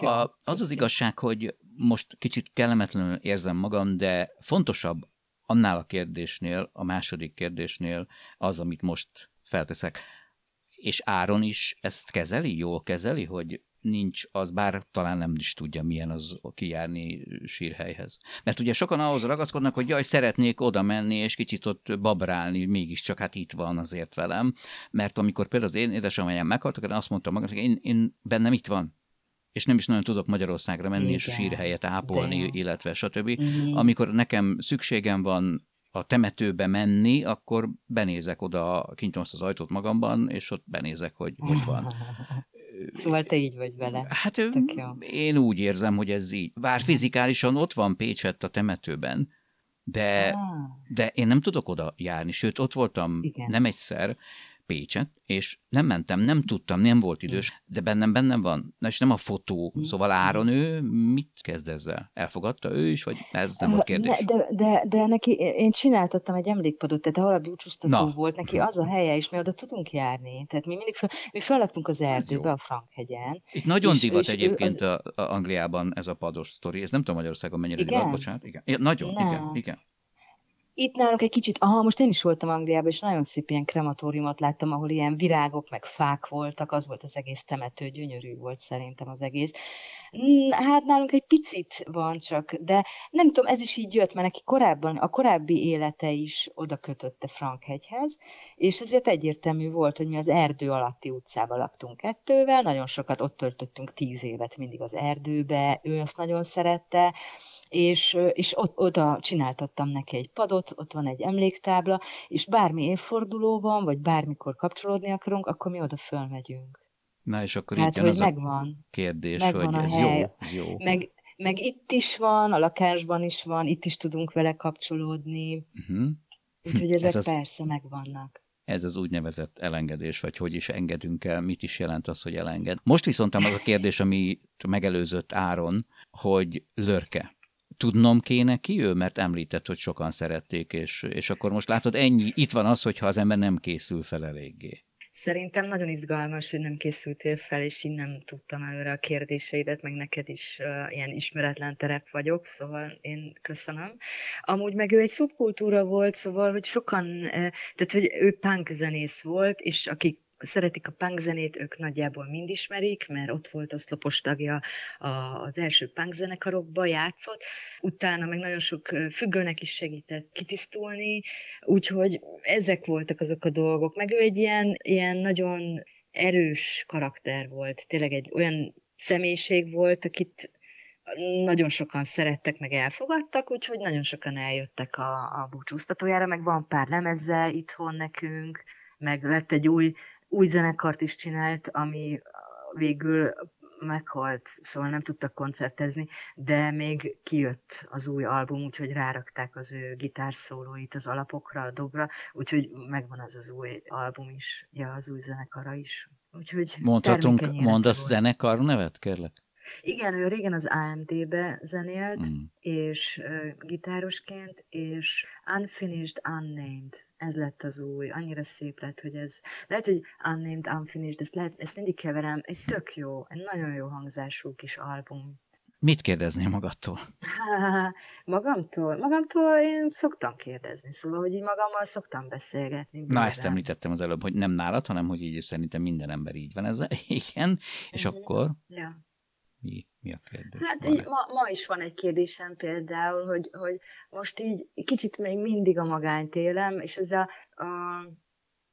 Jó. A, az az igazság, hogy most kicsit kellemetlenül érzem magam, de fontosabb annál a kérdésnél, a második kérdésnél az, amit most felteszek. És Áron is ezt kezeli, jól kezeli, hogy nincs az, bár talán nem is tudja, milyen az kijárni sírhelyhez. Mert ugye sokan ahhoz ragaszkodnak, hogy jaj, szeretnék oda menni, és kicsit ott babrálni, mégiscsak hát itt van azért velem. Mert amikor például az én édesanyám meghaltak, én azt mondtam magamnak, hogy én, én bennem itt van. És nem is nagyon tudok Magyarországra menni, és a Igen, sírhelyet ápolni, de illetve stb. Mhm. Amikor nekem szükségem van a temetőbe menni, akkor benézek oda, kinyitom azt az ajtót magamban, és ott benézek, hogy hogy van. Szóval te így vagy vele. Hát én úgy érzem, hogy ez így. Bár fizikálisan ott van Pécsett a temetőben, de, Ah, de én nem tudok oda járni, sőt, ott voltam Igen. nem egyszer Pécset, és nem mentem, nem tudtam, nem volt idős, de bennem bennem van. Na és nem a fotó, Mm. szóval Áron ő mit kezd ezzel? Elfogadta ő is, vagy ez nem volt kérdés? Ne, de, de, de neki, én csináltattam egy emlékpadot, tehát ahol a búcsúztató Na. volt, neki az a helye, és mi oda tudunk járni. Tehát mi mindig fel, mi fellaktunk az erdőbe, a Frankhegyen. Itt nagyon És- divat és egyébként az- a, a Angliában ez a pados sztori. Ez nem tudom Magyarországon mennyire Igen? divat, bocsánat. Igen. Ja, nagyon, Nem. igen, igen. Itt nálunk egy kicsit, aha, most én is voltam Angliában, és nagyon szép ilyen krematóriumot láttam, ahol ilyen virágok, meg fák voltak, az volt az egész temető, gyönyörű volt szerintem az egész. Mm, Hát nálunk egy picit van csak, de nem tudom, ez is így jött, mert neki korábban, a korábbi élete is oda kötötte Frankhegyhez, és ezért egyértelmű volt, hogy mi az erdő alatti utcában laktunk kettővel, nagyon sokat ott töltöttünk tíz évet mindig az erdőbe, ő azt nagyon szerette, és, és ott, oda csináltattam neki egy padot, ott van egy emléktábla, és bármi évfordulóban, vagy bármikor kapcsolódni akarunk, akkor mi oda fölmegyünk. Na és akkor Hát, itt jön hogy az a megvan. kérdés, megvan hogy a ez hely. jó, ez jó. Meg, meg itt is van, a lakásban is van, itt is tudunk vele kapcsolódni, Uh-huh. úgyhogy ezek Ez az- persze megvannak. Ez az úgynevezett elengedés, vagy hogy is engedünk el, mit is jelent az, hogy elenged. Most viszont az a kérdés, ami megelőzött Áron, hogy lörke. Tudnom kéne ki ő, mert említett, hogy sokan szerették, és, és akkor most látod, ennyi, itt van az, hogyha az ember nem készül fel eléggé. Szerintem nagyon izgalmas, hogy nem készültél fel, és így nem tudtam előre a kérdéseidet, meg neked is uh, ilyen ismeretlen terep vagyok, szóval én köszönöm. Amúgy meg ő egy szubkultúra volt, szóval, hogy sokan, uh, tehát hogy ő punk zenész volt, és akik szeretik a punk zenét, ők nagyjából mind ismerik, mert ott volt oszlopos tagja az első punk zenekarokba, játszott, utána meg nagyon sok függőnek is segített kitisztulni, úgyhogy ezek voltak azok a dolgok. Meg ő egy ilyen, ilyen nagyon erős karakter volt, tényleg egy olyan személyiség volt, akit nagyon sokan szerettek, meg elfogadtak, úgyhogy nagyon sokan eljöttek a, a búcsúztatójára, meg van pár lemezze itthon nekünk, meg lett egy új, új zenekart is csinált, ami végül meghalt, szóval nem tudtak koncertezni, de még kijött az új album, úgyhogy rárakták az ő gitárszólóit az alapokra, a dobra, úgyhogy megvan az az új album is, ja, az új zenekara is. Úgyhogy Mondhatunk, mondasz volt. zenekar nevet, kérlek? Igen, ő régen az AMD-be zenélt, Mm. és uh, gitárosként, és Unfinished Unnamed, ez lett az új, annyira szép lett, hogy ez, lehet, hogy Unnamed, Unfinished, ezt, lehet, ezt mindig keverem, egy tök jó, egy nagyon jó hangzású kis album. Mit kérdeznél magadtól? magamtól? Magamtól én szoktam kérdezni, szóval, hogy így magammal szoktam beszélgetni. Na, bőven. ezt említettem az előbb, hogy nem nálad, hanem hogy így szerintem minden ember így van ezzel. Igen, és Mhm. akkor Ja. Mi, mi a kérdés? Hát így, ma, ma is van egy kérdésem például, hogy, hogy most így kicsit még mindig a magányt élem, és ez a, a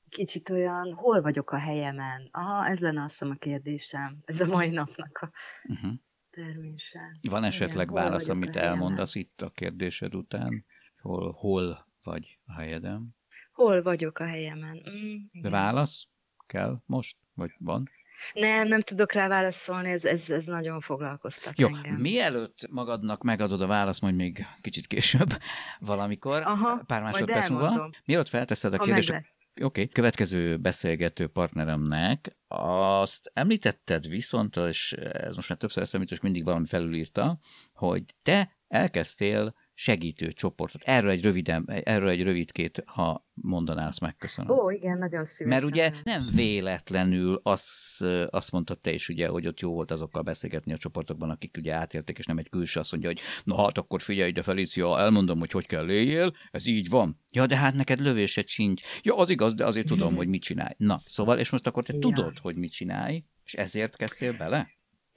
kicsit olyan, hol vagyok a helyemen? Aha, ez lenne azt a kérdésem. Ez a mai napnak a Uh-huh. termése. Van esetleg hol válasz, amit elmondasz itt a kérdésed után? Hol, hol vagy a helyeden? Hol vagyok a helyemen? Mm, De igen. válasz? Kell most? Vagy van? Nem, nem tudok rá válaszolni, ez, ez, ez nagyon foglalkoztat Jó, engem. mielőtt magadnak megadod a választ, majd még kicsit később, valamikor, Aha, pár másodperc múlva, mielőtt felteszed a kérdést. Oké, okay. következő beszélgető partneremnek azt említetted viszont, és ez most már többször eszemült, és mindig valami felülírta, hogy te elkezdtél segítő csoportot. Erről egy, röviden, erről egy rövidkét, ha mondanál, azt megköszönöm. Ó, igen, nagyon szívesen. Mert ugye nem véletlenül azt, azt mondtad te is, ugye, hogy ott jó volt azokkal beszélgetni a csoportokban, akik ugye átélték, és nem egy külső azt mondja, hogy na hát akkor figyelj ide, Felícia, elmondom, hogy hogy kell éljél, ez így van. Ja, de hát neked lövésed sincs. Ja, az igaz, de azért tudom, hogy mit csinálj. Na, szóval, és most akkor te Ja. tudod, hogy mit csinálj, és ezért kezdtél bele?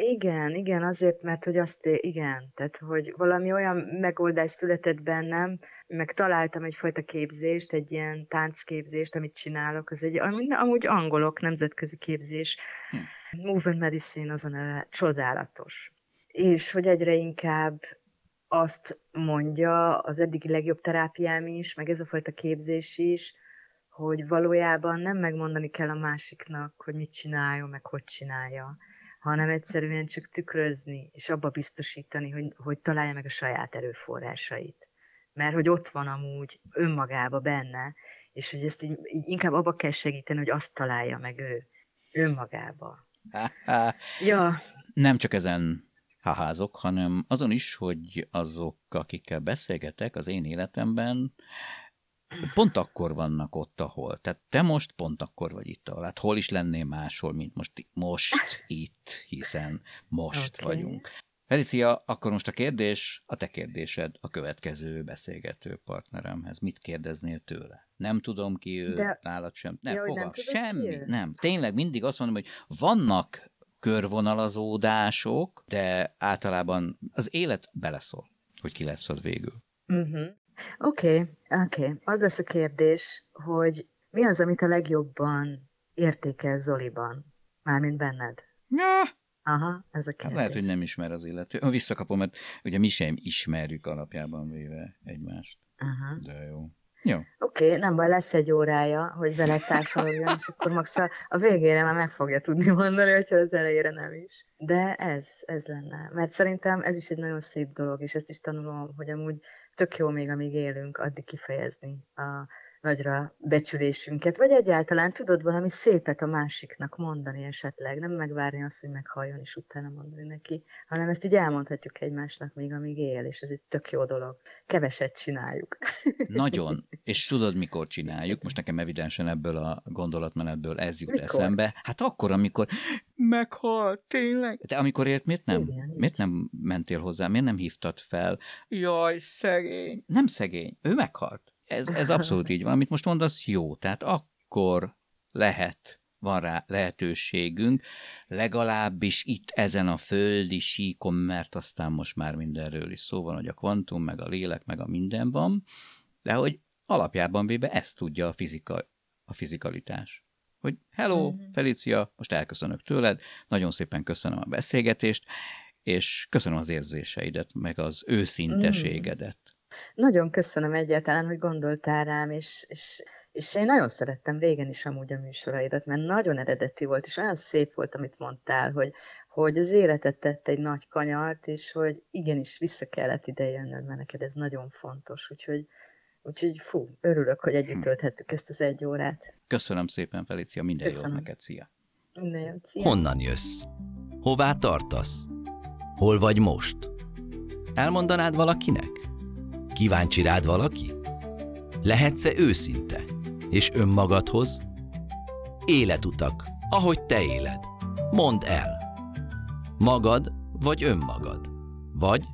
Igen, igen, azért, mert hogy azt, igen, tehát hogy valami olyan megoldás született bennem, meg találtam egyfajta képzést, egy ilyen táncképzést, amit csinálok, az egy, ami amúgy angolok, nemzetközi képzés, Hm. Movement Medicine az a neve, csodálatos. És hogy egyre inkább azt mondja az eddigi legjobb terápiám is, meg ez a fajta képzés is, hogy valójában nem megmondani kell a másiknak, hogy mit csináljon, meg hogy csinálja, hanem egyszerűen csak tükrözni, és abba biztosítani, hogy, hogy találja meg a saját erőforrásait. Mert hogy ott van amúgy önmagába benne, és hogy ezt így, így inkább abba kell segíteni, hogy azt találja meg ő önmagába. Ja, nem csak ezen haházok, hanem azon is, hogy azok, akikkel beszélgetek az én életemben, pont akkor vannak ott, ahol. Tehát te most pont akkor vagy itt, ahol. Hát hol is lennél máshol, mint most, most itt, hiszen most Oké. vagyunk. Felicia, akkor most a kérdés, a te kérdésed a következő beszélgető partneremhez. Mit kérdeznél tőle? Nem tudom ki ő, De- nálad sem. Nem, Ja, hogy fogal, nem semmi. Nem. Tényleg mindig azt mondom, hogy vannak körvonalazódások, de általában az élet beleszól, hogy ki lesz az végül. Uh-huh. Oké, okay, oké. Okay. Az lesz a kérdés, hogy mi az, amit a legjobban értékel Zoliban? Mármint benned. Ja, Aha, ez a hát kérdés. lehet, hogy nem ismer az illető. Visszakapom, mert ugye mi sem ismerjük alapjában véve egymást. Aha. De jó. Jó. Oké, okay, nem baj, lesz egy órája, hogy vele társalogjon, és akkor max a, a végére már meg fogja tudni mondani, hogyha az elejére nem is. De ez, ez lenne. Mert szerintem ez is egy nagyon szép dolog, és ezt is tanulom, hogy amúgy tök jó még, amíg élünk, addig kifejezni a nagyra becsülésünket, vagy egyáltalán tudod valami szépet a másiknak mondani esetleg, nem megvárni azt, hogy meghalljon, és utána mondani neki, hanem ezt így elmondhatjuk egymásnak még, amíg él, és ez egy tök jó dolog. Keveset csináljuk. Nagyon. És tudod, mikor csináljuk? Most nekem evidensen ebből a gondolatmenetből ez jut Mikor? eszembe. Hát akkor, amikor meghalt, tényleg. De amikor élt, miért nem? Igen, miért nem mentél hozzá? Miért nem hívtad fel? Jaj, szegény. Nem szegény. Ő meghalt. Ez, ez abszolút így van. Amit most mondasz, jó. Tehát akkor lehet van rá lehetőségünk, legalábbis itt ezen a földi síkon, mert aztán most már mindenről is szó van, hogy a kvantum, meg a lélek, meg a minden van, de hogy alapjában véve ezt tudja a, fizika, a fizikalitás. Hogy hello, Mhm. Felicia, most elköszönök tőled, nagyon szépen köszönöm a beszélgetést, és köszönöm az érzéseidet, meg az őszinteségedet. Nagyon köszönöm egyáltalán, hogy gondoltál rám, és, és, és én nagyon szerettem régen is amúgy a műsoraidat, mert nagyon eredeti volt, és olyan szép volt, amit mondtál, hogy, hogy az életet tett egy nagy kanyart, és hogy igenis vissza kellett ide jönnöd, mert neked ez nagyon fontos, úgyhogy, úgyhogy fú, örülök, hogy együtt Hm. tölthettük ezt az egy órát. Köszönöm szépen, Felicia, minden jót Köszönöm. neked, szia! Minden jót, szia! Honnan jössz? Hová tartasz? Hol vagy most? Elmondanád valakinek? Kíváncsi rád valaki? Lehetsz-e őszinte? És önmagadhoz? Életutak, ahogy te éled. Mondd el. Magad vagy önmagad? Vagy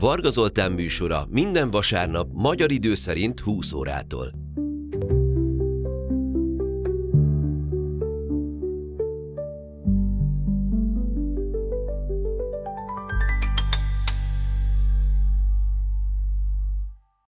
Varga Zoltán műsora minden vasárnap magyar idő szerint 20 órától.